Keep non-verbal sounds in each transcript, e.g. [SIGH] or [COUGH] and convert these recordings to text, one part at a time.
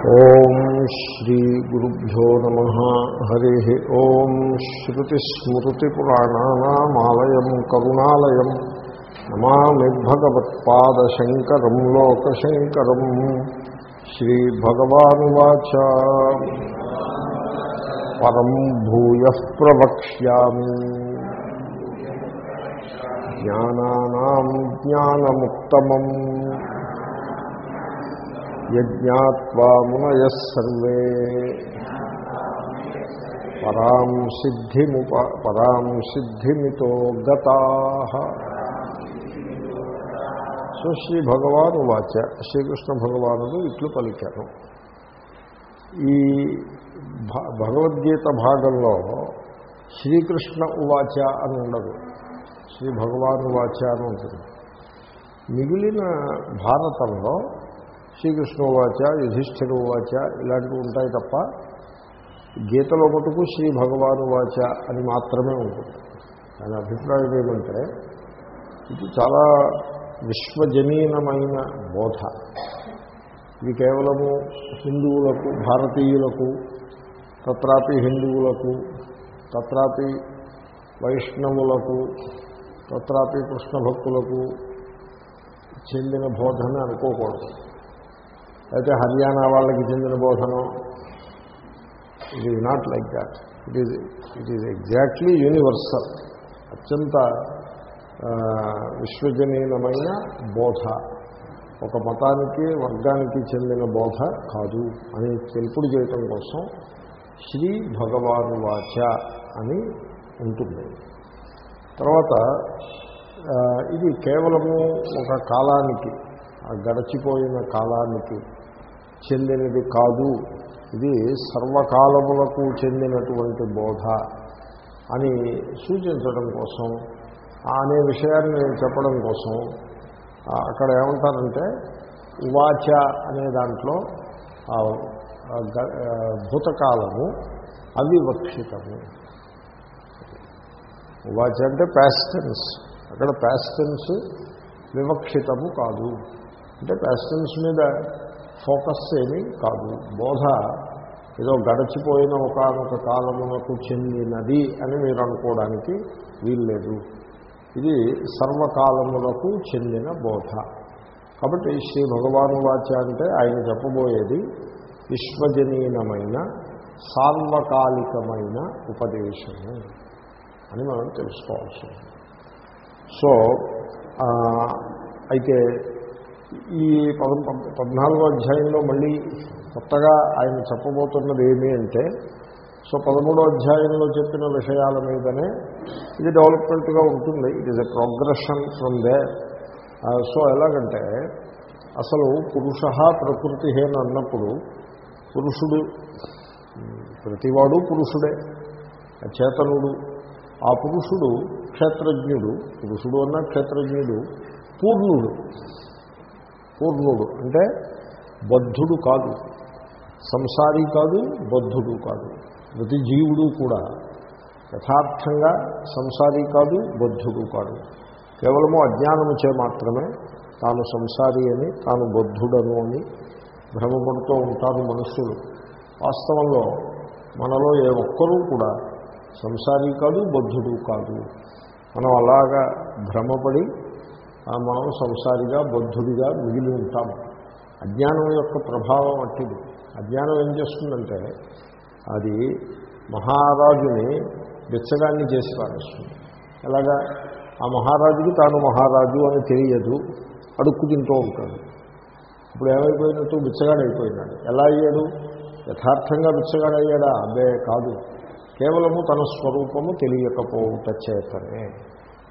ఓం శ్రీ గురుభ్యో నమ. హరి ఓం శ్రుతిస్మృతిపురాణానామాలయం కరుణాలయం. నమామి భగవత్పాదశంకరం లోకశంకరం. శ్రీభగవానువాచ పరం భూయ ప్రవక్ష్యామి. జ్ఞానానాం జ్ఞానముత్తమం. యజ్ఞాత్వా మునయ సర్వే పరాం సిద్ధిముప పరాం సిద్ధిమితో గతా. సో శ్రీ భగవాను వాచ శ్రీకృష్ణ భగవానుడు ఇట్లు పలికారు. ఈ భ- భగవద్గీత భాగంలో శ్రీకృష్ణ ఉవాచ అని ఉండదు. శ్రీ భగవాను వాచ అని ఉంటుంది. మిగిలిన భారతంలో శ్రీకృష్ణ వాచ యుధిష్ఠిర వాచ ఇలాంటివి ఉంటాయి తప్ప గీతలో మటుకు శ్రీ భగవాను వాచ అని మాత్రమే ఉంటుంది. దాని అభిప్రాయం ఏమంటే ఇది చాలా విశ్వజనీనమైన బోధ. ఇది కేవలము హిందువులకు భారతీయులకు తత్రాపి హిందువులకు తత్రాపి వైష్ణవులకు తత్రాపి కృష్ణ భక్తులకు చెందిన బోధన అనుకోకూడదు. అయితే హర్యానా వాళ్ళకి చెందిన బోధనం. It is not like that it is it is exactly universal అత్యంత విశ్వజనీయమైన బోధ. ఒక మతానికి వర్గానికి చెందిన బోధ కాదు అని తెలుపుడు చేయటం కోసం శ్రీ భగవాను వాచ అని ఉంటుంది. తర్వాత ఇది కేవలము ఒక కాలానికి గడచిపోయిన కాలానికి చెందినది కాదు. ఇది సర్వకాలములకు చెందినటువంటి బోధ అని సూచించడం కోసం అనే విషయాన్ని నేను చెప్పడం కోసం అక్కడ ఏమంటారంటే ఉవాచ అనే దాంట్లో భూతకాలము అవివక్షితము. ఉవాచ అంటే ప్యాస్టెన్స్ అక్కడ ప్యాస్టెన్స్ వివక్షితము కాదు. అంటే ప్యాస్టెన్స్ మీద ఫోకస్ ఏమీ కాదు. బోధ ఏదో గడచిపోయిన ఒకనొక కాలమునకు చెందినది అని మీరు అనుకోవడానికి వీల్లేదు. ఇది సర్వకాలములకు చెందిన బోధ. కాబట్టి శ్రీ భగవాను వాచ అంటే ఆయన చెప్పబోయేది విశ్వజనీనమైన సార్వకాలికమైన ఉపదేశము అని మనం తెలుసుకోవాల్సింది సో అయితే ఈ పద పద్నాలుగో అధ్యాయంలో మళ్ళీ కొత్తగా ఆయన చెప్పబోతున్నది ఏమి అంటే సో పదమూడో అధ్యాయంలో చెప్పిన విషయాల మీదనే ఇది డెవలప్మెంట్గా ఉంటుంది. It is a progression from the so ఎలాగంటే అసలు పురుష ప్రకృతి అని అన్నప్పుడు పురుషుడు ప్రతివాడు పురుషుడే చేతనుడు. ఆ పురుషుడు క్షేత్రజ్ఞుడు పురుషుడు అన్న క్షేత్రజ్ఞుడు పూర్ణుడు. పూర్ణుడు. అంటే బద్ధుడు కాదు. సంసారి కాదు బద్ధుడు కాదు. ప్రతి జీవుడు కూడా యథార్థంగా సంసారి కాదు బద్ధుడు కాదు. కేవలము అజ్ఞానము చే మాత్రమే తాను సంసారి అని తాను బద్ధుడను అని భ్రమపడుతూ ఉంటారు మనుషులు. వాస్తవంలో మనలో ఏ ఒక్కరూ కూడా సంసారి కాదు బద్ధుడు కాదు. మనం అలాగా భ్రమపడి మనం సంసారిగా బద్ధుడిగా మిగిలి ఉంటాము అజ్ఞానం యొక్క ప్రభావం అట్టిది. అజ్ఞానం ఏం చేస్తుందంటే అది మహారాజుని బిచ్చగాన్ని చేసి పారేస్తుంది ఎలాగా? ఆ మహారాజుకి తాను మహారాజు అని తెలియదు. అడుక్కు తింటూ ఉంటాడు. ఇప్పుడు ఏమైపోయినట్టు? బిచ్చగాడైపోయినాడు ఎలా అయ్యాడు? యథార్థంగా బిచ్చగాడయ్యాడా అదే కాదు. కేవలము తన స్వరూపము తెలియకపోవట చేతనే.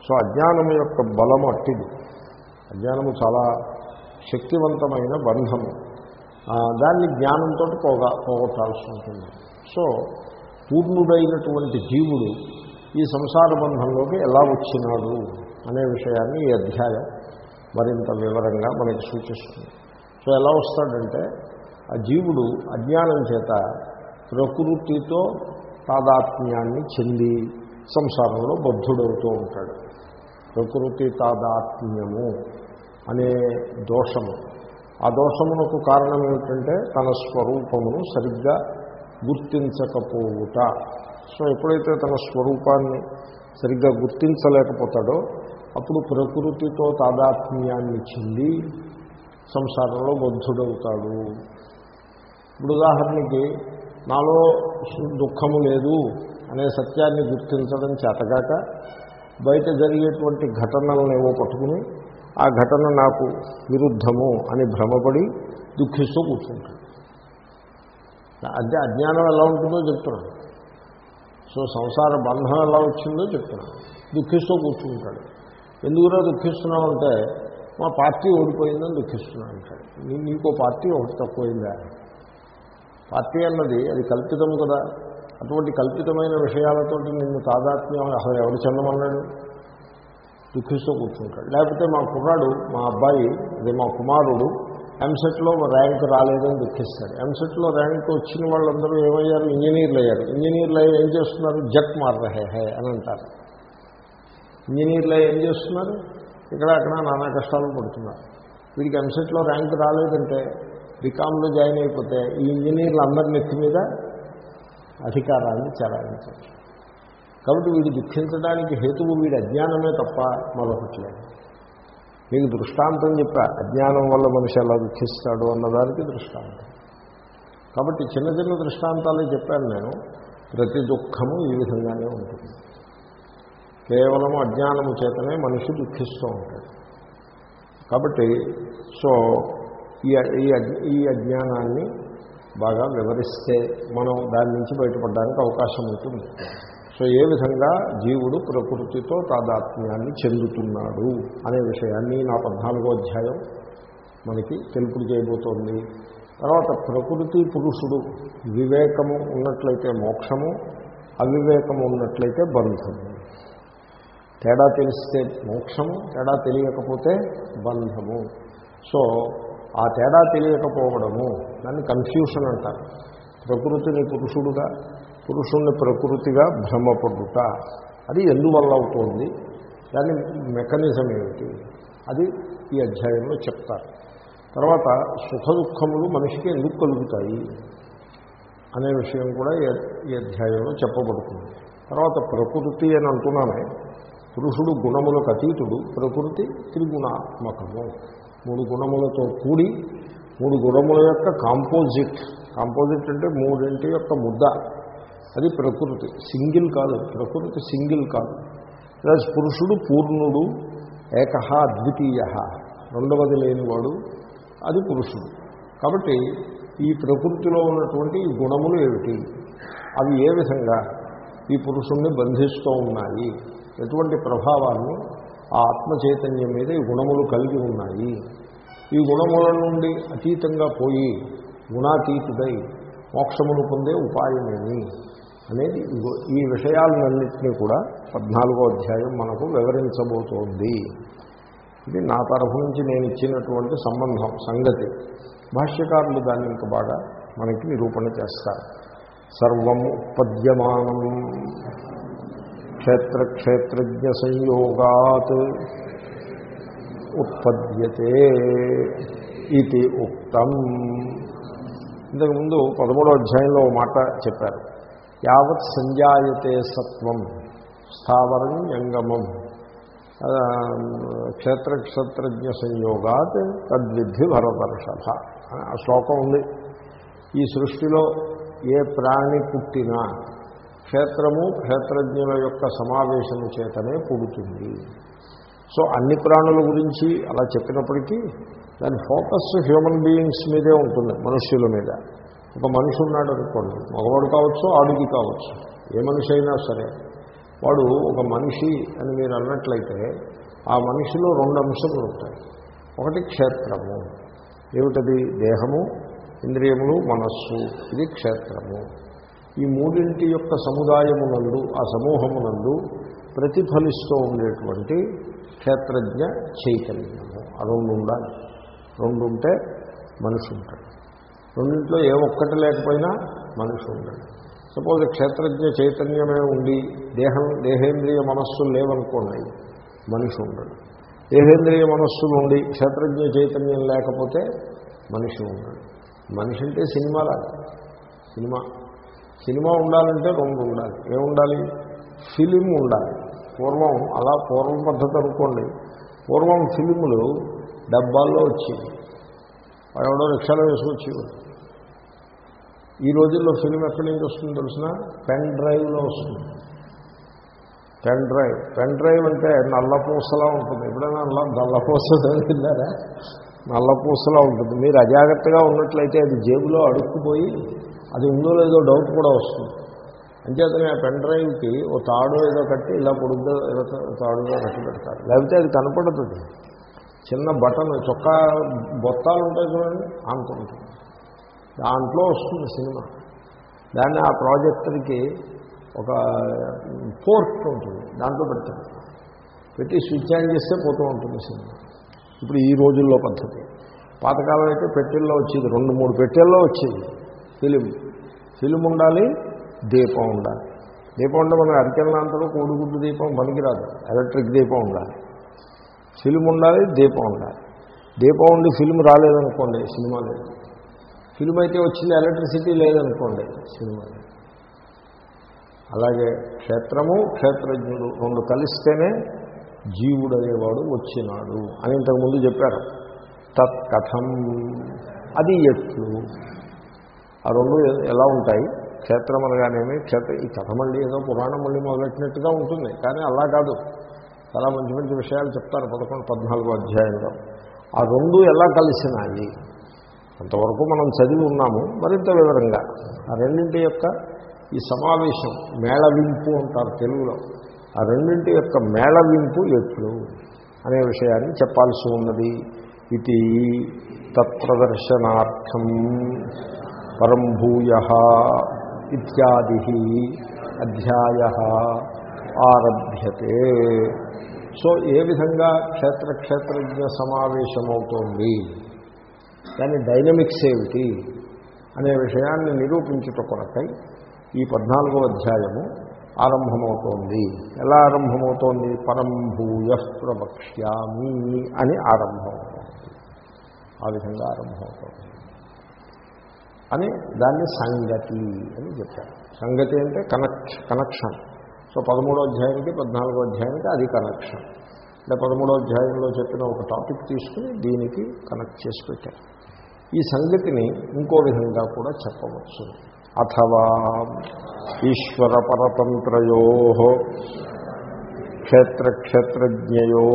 సో అజ్ఞానం యొక్క బలం అట్టిది. అజ్ఞానము చాలా శక్తివంతమైన బంధము. దాన్ని జ్ఞానంతో పోగా పోగొట్టాల్సి ఉంటుంది. సో పూర్ణుడైనటువంటి జీవుడు ఈ సంసార బంధంలోకి ఎలా వచ్చినాడు అనే విషయాన్ని ఈ అధ్యాయం మరింత వివరంగా మనకి సూచిస్తుంది. సో ఎలా వస్తాడంటే ఆ జీవుడు అజ్ఞానం చేత ప్రకృతితో తాదాత్మ్యాన్ని చెంది సంసారంలో బద్ధుడవుతూ ఉంటాడు. ప్రకృతి తాదాత్మ్యము. అనే దోషము. ఆ దోషమునకు కారణం ఏమిటంటే తన స్వరూపమును సరిగ్గా గుర్తించకపోవుట. సో ఎప్పుడైతే తన స్వరూపాన్ని సరిగ్గా గుర్తించలేకపోతాడో అప్పుడు ప్రకృతితో తాదాత్మ్యాన్ని చెంది సంసారంలో బద్ధుడవుతాడు. ఇప్పుడు ఉదాహరణకి నాలో దుఃఖము లేదు అనే సత్యాన్ని గుర్తించడం చేతగాక బయట జరిగేటువంటి ఘటనలను ఏవో పట్టుకుని ఆ ఘటన నాకు విరుద్ధము అని భ్రమపడి దుఃఖిస్తూ కూర్చుంటాడు అంటే అజ్ఞానం ఎలా ఉంటుందో చెప్తున్నాను. సో సంసార బంధం ఎలా వచ్చిందో చెప్తున్నాను. దుఃఖిస్తూ కూర్చుంటాడు. ఎందుకురా దుఃఖిస్తున్నామంటే మా పార్టీ ఓడిపోయిందని దుఃఖిస్తున్నాను అంటాడు. నీకో పార్టీ ఒకటి తక్కువైందా? పార్టీ అన్నది అది కల్పితం కదా. అటువంటి కల్పితమైన విషయాలతోటి నిన్ను తాదాత్మ్యం అసలు ఎవరు చెందమన్నాడు? దుఃఖిస్తూ కూర్చుంటాడు. లేకపోతే మా కుర్రాడు మా అబ్బాయి అదే మా కుమారుడు ఎంసెట్లో ర్యాంక్ రాలేదని దుఃఖిస్తాడు. ఎంసెట్లో ర్యాంక్ వచ్చిన వాళ్ళందరూ ఏమయ్యారు? ఇంజనీర్లు అయ్యారు. ఇంజనీర్లు అయ్యి ఏం చేస్తున్నారు? జట్ మార్రహే హే అని అంటారు. ఇంజనీర్లు అయ్యి ఏం చేస్తున్నారు? ఇక్కడ అక్కడ నానా కష్టాలు పడుతున్నారు. వీడికి ఎంసెట్లో ర్యాంక్ రాలేదంటే బీకామ్లో జాయిన్ అయిపోతే ఈ ఇంజనీర్లు అందరి నెత్తి మీద అధికారాన్ని చెలాయించవచ్చు. కాబట్టి వీడు దుఃఖించడానికి హేతువు వీడి అజ్ఞానమే తప్ప మరొకటి లేదు. మీకు దృష్టాంతం చెప్పా అజ్ఞానం వల్ల మనిషి ఎలా దుఃఖిస్తాడు అన్నదానికి దృష్టాంతం. కాబట్టి చిన్న చిన్న దృష్టాంతాలే చెప్పాను నేను ప్రతి దుఃఖము ఈ విధంగానే ఉంటుంది. కేవలం అజ్ఞానము చేతనే మనిషి దుఃఖిస్తూ ఉంటాడు. కాబట్టి సో ఈ ఈ అజ్ఞానాన్ని బాగా వివరిస్తే మనం దాని నుంచి బయటపడడానికి అవకాశం ఉంటుంది. సో ఏ విధంగా జీవుడు ప్రకృతితో తాదాత్మ్యాన్ని చెందుతున్నాడు అనే విషయాన్ని నా పద్నాలుగో అధ్యాయం మనకి తెలుపులు చేయబోతోంది. తర్వాత ప్రకృతి పురుషుడు వివేకము ఉన్నట్లయితే మోక్షము అవివేకము ఉన్నట్లయితే బంధము. తేడా తెలిస్తే మోక్షము తేడా తెలియకపోతే బంధము. సో ఆ తేడా తెలియకపోవడము దాన్ని కన్ఫ్యూషన్ అంటారు. ప్రకృతిని పురుషుడుగా పురుషుణ్ణి ప్రకృతిగా భ్రమపడుట. అది ఎందువల్ల అవుతుంది? దాని మెకానిజం ఏమిటి? అది ఈ అధ్యాయంలో చెప్తారు. తర్వాత సుఖ దుఃఖములు మనిషికి ఎందుకు కలుగుతాయి? అనే విషయం కూడా ఈ- ఈ అధ్యాయంలో చెప్పబడుతుంది. తర్వాత ప్రకృతి అని అంటున్నామే. పురుషుడు గుణములకు అతీతుడు. ప్రకృతి త్రిగుణాత్మకము. మూడు గుణములతో కూడి మూడు గుణముల యొక్క కాంపోజిట్ కాంపోజిట్ అంటే మూడింటి యొక్క ముద్ద. అది ప్రకృతి సింగిల్ కాదు ప్రకృతి సింగిల్ కాదు. ప్లస్ పురుషుడు పూర్ణుడు ఏకహ అద్వితీయ రెండవది లేనివాడు అది పురుషుడు. కాబట్టి ఈ ప్రకృతిలో ఉన్నటువంటి గుణములు ఏమిటి? అవి ఏ విధంగా ఈ పురుషుణ్ణి బంధిస్తూ ఉన్నాయి? ఎటువంటి ప్రభావాన్ని ఆ ఆత్మ చైతన్యం మీద ఈ గుణములు కలిగి ఉన్నాయి? ఈ గుణముల నుండి అతీతంగా పోయి గుణాతీతుడై మోక్షమును పొందే ఉపాయమేమి? అనేది ఇగో ఈ విషయాలన్నింటినీ కూడా పద్నాలుగో అధ్యాయం మనకు వివరించబోతోంది. ఇది నా తరఫు నుంచి నేను ఇచ్చినటువంటి సంబంధం సంగతి. భాష్యకారులు దాన్ని ఇంకా బాగా మనకి నిరూపణ చేస్తారు. సర్వం ఉత్పద్యమానం క్షేత్రక్షేత్రజ్ఞ సంయోగాత్ ఉత్పద్యతే ఇది ఉక్తం. ఇంతకుముందు పదమూడో అధ్యాయంలో మాట చెప్పారు. యావత్ సంజాయతే సత్వం స్థావరం యంగమం క్షేత్రక్షత్రజ్ఞ సంయోగాత్ తద్విద్ధి భరతర్షభ. ఆ శ్లోకం ఉంది. ఈ సృష్టిలో ఏ ప్రాణి పుట్టినా క్షేత్రము క్షేత్రజ్ఞుల యొక్క సమావేశము చేతనే పుడుతుంది. సో అన్ని ప్రాణుల గురించి అలా చెప్పినప్పటికీ దాని ఫోకస్ హ్యూమన్ బీయింగ్స్ మీదే ఉంటుంది మనుష్యుల మీద. ఒక మనిషి ఉన్నాడు అనుకోండి. మగవాడు కావచ్చు ఆడుకి కావచ్చు. ఏ మనిషి అయినా సరే. వాడు ఒక మనిషి అని మీరు అన్నట్లయితే ఆ మనిషిలో రెండు అంశములు ఉంటాయి. ఒకటి క్షేత్రము. ఏమిటది? దేహము ఇంద్రియములు మనస్సు. ఇది క్షేత్రము. ఈ మూడింటి యొక్క సముదాయమునందు ఆ సమూహమునందు ప్రతిఫలిస్తూ ఉండేటువంటి క్షేత్రజ్ఞ చైతన్యము. ఆ రెండు ఉండాలి రెండు ఉంటే మనిషి ఉంటాడు రెండింట్లో ఏ ఒక్కటి లేకపోయినా మనిషి ఉండడు. సపోజ్ క్షేత్రజ్ఞ చైతన్యమే ఉండి దేహం దేహేంద్రియ మనస్సులు లేవనుకోండి మనిషి ఉండడు. దేహేంద్రియ మనస్సులు ఉండి క్షేత్రజ్ఞ చైతన్యం లేకపోతే మనిషి ఉండడు. మనిషి అంటే సినిమా సినిమా. సినిమా ఉండాలంటే రెండు ఉండాలి. ఏముండాలి ఫిలిం ఉండాలి. పూర్వం అలా పూర్వం పద్ధతి అనుకోండి. పూర్వం ఫిలిములు డబ్బాల్లో వచ్చేవి. ఎవడో రిక్షాలో వేసుకొచ్చేవాడు. ఈ రోజుల్లో ఫిలిం ఎక్కడి నుంచి వస్తుందో తెలిసిన? పెన్ డ్రైవ్లో వస్తుంది. Pen drive. పెన్ డ్రైవ్ అంటే నల్లపూసలా ఉంటుంది. ఎప్పుడైనా నల్ల నల్లపూస తిన్నారా నల్లపూసలా ఉంటుంది. మీరు అజాగ్రత్తగా ఉన్నట్లయితే అది జేబులో అడుక్కుపోయి అది ఉందో లేదో డౌట్ కూడా వస్తుంది. అంచేతనే ఆ పెన్ డ్రైవ్కి ఓ తాడు ఏదో కట్టి ఇలా పొడుగ్గా ఏదో తాడుగా కట్టి పెడతారు. లేకపోతే అది కనపడుతుంది చిన్న బటన్ చొక్కా బొత్తాలు ఉంటాయి చూడండి అంత ఉంటుంది దాంట్లో వస్తుంది సినిమా. దాన్ని ఆ ప్రాజెక్టర్కి ఒక పోర్ట్ ఉంటుంది దాంట్లో పెడతారు. పెట్టి స్విచ్ ఆన్ చేస్తే పోతూ ఉంటుంది సినిమా. ఇప్పుడు ఈ రోజుల్లో పద్ధతి. పాతకాలం అయితే పెట్టెల్లో వచ్చేది రెండు మూడు పెట్టెల్లో వచ్చేది ఫిలిం. ఫిలిం ఉండాలి దీపం ఉండాలి. దీపం ఉంటే మనం అరికెళ్ళంతలో కోడిగుడ్డు దీపం పనికిరాదు. ఎలక్ట్రిక్ దీపం ఉండాలి. ఫిలిం ఉండాలి దీపం ఉండాలి. దీపం ఉండి ఫిలిం రాలేదనుకోండి సినిమా లేదు ఫిలిం అయితే వచ్చింది ఎలక్ట్రిసిటీ లేదనుకోండి సినిమా లేదు అలాగే క్షేత్రము క్షేత్రజ్ఞుడు రెండు కలిస్తేనే జీవుడు అనేవాడు వచ్చినాడు అని ఇంతకుముందు చెప్పారు. తత్కథం. అది ఎట్లు? ఆ రెండు ఎలా ఉంటాయి? క్షేత్రం అనగానేమి? క్షేత్ర ఈ కథ మళ్ళీ ఏదో పురాణం మళ్ళీ మొదలెట్టినట్టుగా ఉంటుంది కానీ అలా కాదు. చాలా మంచి మంచి విషయాలు చెప్తారు పదకొండు పద్నాలుగో అధ్యాయంలో. ఆ రెండు ఎలా కలిసినాయి? అంతవరకు మనం చదివి ఉన్నాము మరింత వివరంగా. ఆ రెండింటి యొక్క ఈ సమావేశం మేళవింపు అంటారు తెలుగులో. ఆ రెండింటి యొక్క మేళవింపు ఎట్లు అనే విషయాన్ని చెప్పాల్సి ఉన్నది. ఇది తత్ప్రదర్శనార్థం పరం భూయ ఇత్యాది అధ్యాయ ఆరభ్యతే. సో ఏ విధంగా క్షేత్ర క్షేత్రజ్ఞ సమావేశమవుతోంది? దాని డైనమిక్స్ ఏమిటి? అనే విషయాన్ని నిరూపించుట కొరకై ఈ పద్నాలుగో అధ్యాయము ఆరంభమవుతోంది. ఎలా ఆరంభమవుతోంది? పరం భూయ ప్రవక్ష్యామి అని ఆరంభమవుతోంది. ఆ విధంగా ఆరంభమవుతోంది. అని దాన్ని సంగతి అని చెప్పారు. సంగతి అంటే కనెక్ట్ కనెక్షన్. సో పదమూడో అధ్యాయానికి పద్నాలుగో అధ్యాయానికి అది కనెక్షన్ అంటే పదమూడో అధ్యాయంలో చెప్పిన ఒక టాపిక్ తీసుకుని దీనికి కనెక్ట్ చేసి పెట్టారు ఈ సంగతిని ఇంకో విధంగా కూడా చెప్పవచ్చు. అథవా ఈశ్వర పరతంత్రయో క్షేత్రక్షేత్రజ్ఞయో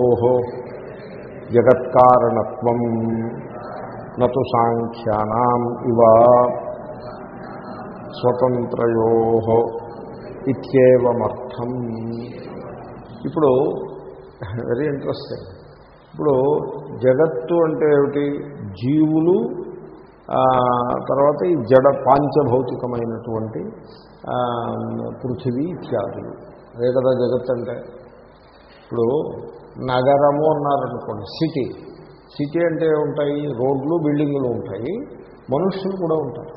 జగత్కారణత్వం నటు సాంఖ్యానాం ఇవ స్వతంత్రయో. ఇత్యేవమర్థం. ఇప్పుడు వెరీ ఇంట్రెస్టింగ్ ఇప్పుడు జగత్తు అంటే ఏమిటి? జీవులు తర్వాత ఈ జడ పాంచభౌతికమైనటువంటి పృథివీ ఇత్యాదులు అదే కదా జగత్ అంటే. ఇప్పుడు నగరము అన్నారనుకోండి సిటీ. సిటీ అంటే ఉంటాయి రోడ్లు బిల్డింగులు ఉంటాయి. మనుషులు కూడా ఉంటారు.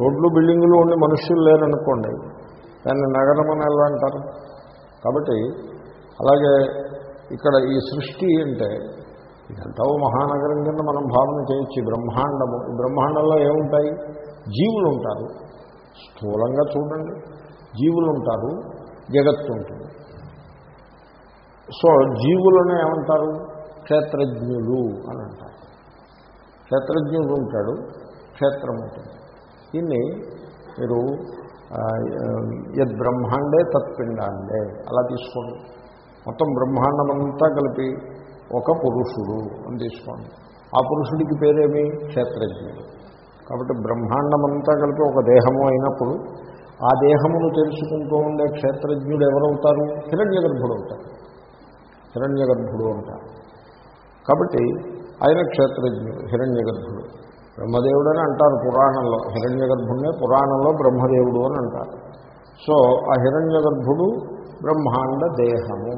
రోడ్లు బిల్డింగులు ఉండి మనుషులు లేరనుకోండి దాన్ని నగరం అని ఎలా అంటారు? కాబట్టి అలాగే ఇక్కడ ఈ సృష్టి అంటే ఇదంతా ఓ మహానగరం కింద మనం భావన చేయొచ్చు. బ్రహ్మాండము ఈ బ్రహ్మాండంలో ఏముంటాయి? జీవులు ఉంటారు. స్థూలంగా చూడండి. జీవులు ఉంటారు జగత్తు ఉంటుంది. సో జీవులను ఏమంటారు? క్షేత్రజ్ఞులు అని అంటారు. క్షేత్రజ్ఞుడు ఉంటాడు క్షేత్రం ఉంటుంది. దీన్ని మీరు యద్ బ్రహ్మాండే తత్పిండాండే అలా తీసుకోండి. మొత్తం బ్రహ్మాండమంతా కలిపి ఒక పురుషుడు అని తీసుకోండి. ఆ పురుషుడికి పేరేమి? క్షేత్రజ్ఞుడు. కాబట్టి బ్రహ్మాండమంతా కలిపి ఒక దేహము అయినప్పుడు ఆ దేహమును తెలుసుకుంటూ ఉండే క్షేత్రజ్ఞుడు ఎవరవుతారు? హిరణ్య గర్భుడు అవుతారు హిరణ్య గర్భుడు అంటారు. కాబట్టి ఆయన క్షేత్రజ్ఞుడు హిరణ్య గర్భుడు బ్రహ్మదేవుడు అని అంటారు పురాణంలో. హిరణ్య గర్భుడినే పురాణంలో బ్రహ్మదేవుడు అని అంటారు. సో ఆ హిరణ్య గర్భుడు బ్రహ్మాండ దేహము.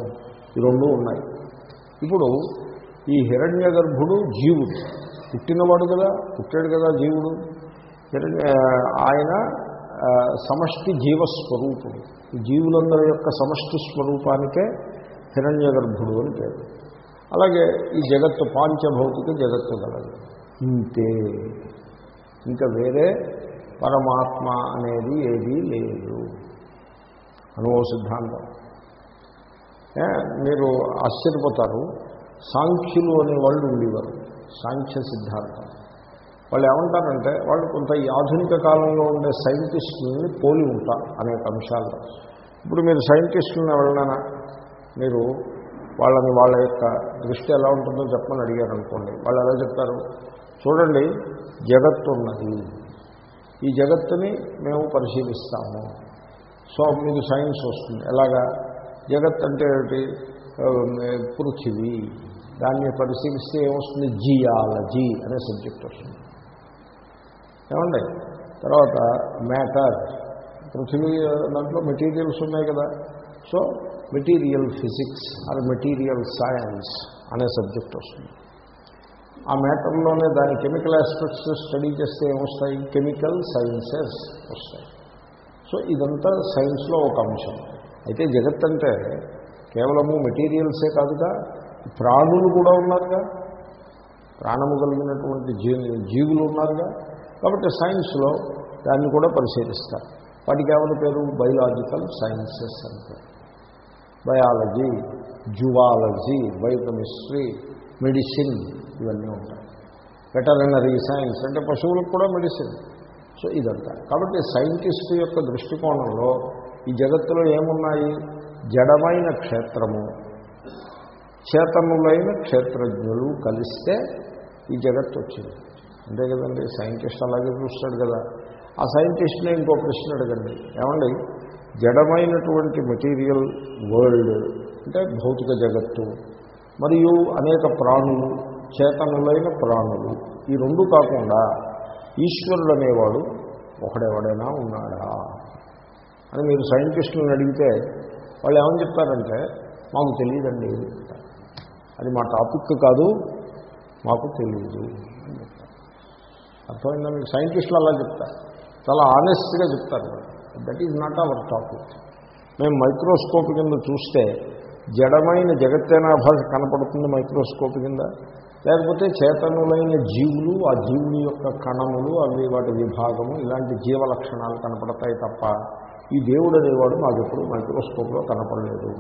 ఈ రెండు ఉన్నాయి. ఇప్పుడు ఈ హిరణ్య గర్భుడు జీవుడు. పుట్టినవాడు కదా పుట్టాడు కదా జీవుడు. హిరణ్య ఆయన సమష్టి జీవస్వరూపుడు. జీవులందరి యొక్క సమష్టి స్వరూపానికే హిరణ్య గర్భుడు అని పేరు. అలాగే ఈ జగత్తు పాంచభౌతిక జగత్తు గలదు. ఇంతే ఇంకా వేరే పరమాత్మ అనేది ఏదీ లేదు. అనుభవ సిద్ధాంతం. మీరు ఆశ్చర్యపోతారు. సాంఖ్యులు అనే వాళ్ళు ఉండేవారు. సాంఖ్య సిద్ధాంతం. వాళ్ళు ఏమంటారంటే వాళ్ళు కొంత ఈ ఆధునిక కాలంలో ఉండే సైంటిస్టులని పోలి ఉంటారు అనేక అంశాల్లో ఇప్పుడు మీరు సైంటిస్టులను ఎవరినైనా మీరు వాళ్ళని వాళ్ళ యొక్క దృష్టి ఎలా ఉంటుందో చెప్పమని అడిగారు అనుకోండి వాళ్ళు ఎలా చెప్తారు? చూడండి జగత్తున్నది. ఈ జగత్తుని మేము పరిశీలిస్తాము. సో మీకు సైన్స్ వస్తుంది. ఎలాగా? జగత్ అంటే ఏమిటి? పృథివీ. దాన్ని పరిశీలిస్తే ఏమొస్తుంది? జియాలజీ అనే సబ్జెక్ట్ వస్తుంది. ఏమండి? తర్వాత మ్యాటర్. పృథివీ దాంట్లో మెటీరియల్స్ ఉన్నాయి కదా. So material physics or material science అనే సబ్జెక్ట్ వస్తుంది. ఆ మ్యాటర్లోనే దాని కెమికల్ ఆస్పెక్ట్స్ స్టడీ చేస్తే ఏమొస్తాయి? కెమికల్ సైన్సెస్ వస్తాయి. సో ఇదంతా సైన్స్లో ఒక అంశం. అయితే జగత్ అంటే కేవలము మెటీరియల్సే కాదుగా ప్రాణులు కూడా ఉన్నారుగా. ప్రాణము కలిగినటువంటి జీ జీవులు ఉన్నారుగా. కాబట్టి సైన్స్లో దాన్ని కూడా పరిశీలిస్తారు. వాటికి ఏమైనా పేరు బయలాజికల్ సైన్సెస్ అంటే బయాలజీ జువాలజీ బయోకెమిస్ట్రీ మెడిసిన్ ఇవన్నీ ఉంటాయి. వెటరినరీ సైన్స్ అంటే పశువులకు కూడా మెడిసిన్ సో ఇదంతా. కాబట్టి సైంటిస్ట్ యొక్క దృష్టికోణంలో ఈ జగత్తులో ఏమున్నాయి? జడమైన క్షేత్రము. చేతనులైన క్షేత్రజ్ఞులు కలిస్తే ఈ జగత్తు వచ్చింది. అంతే కదండి సైంటిస్ట్ అలాగే చూస్తాడు కదా. ఆ సైంటిస్ట్ని ఇంకో ప్రశ్న అడగండి. ఏమండి? జడమైనటువంటి మెటీరియల్ వరల్డ్ అంటే భౌతిక జగత్తు మరియు అనేక ప్రాణులు చేతనులైన ప్రాణులు. ఈ రెండు కాకుండా ఈశ్వరుడు అనేవాడు ఒకడెవడైనా ఉన్నాడా? అని మీరు సైంటిస్టులను అడిగితే వాళ్ళు ఏమని చెప్తారంటే మాకు తెలియదండి అది మా టాపిక్ కాదు మాకు తెలియదు అని చెప్తారు. అర్థమైందా? మీకు సైంటిస్టులు అలా చెప్తారు. చాలా ఆనెస్ట్గా చెప్తారు. That is not our topic మేము మైక్రోస్కోప్ కింద చూస్తే జడమైన జగత్తేనా భాష కనపడుతుంది మైక్రోస్కోప్ కింద. లేకపోతే చేతనులైన జీవులు ఆ జీవుని యొక్క కణములు అవి వాటి విభాగము ఇలాంటి జీవ లక్షణాలు కనపడతాయి తప్ప ఈ దేవుడు అనేవాడు మాకు ఎప్పుడు మైక్రోస్కోప్లో కనపడలేదు.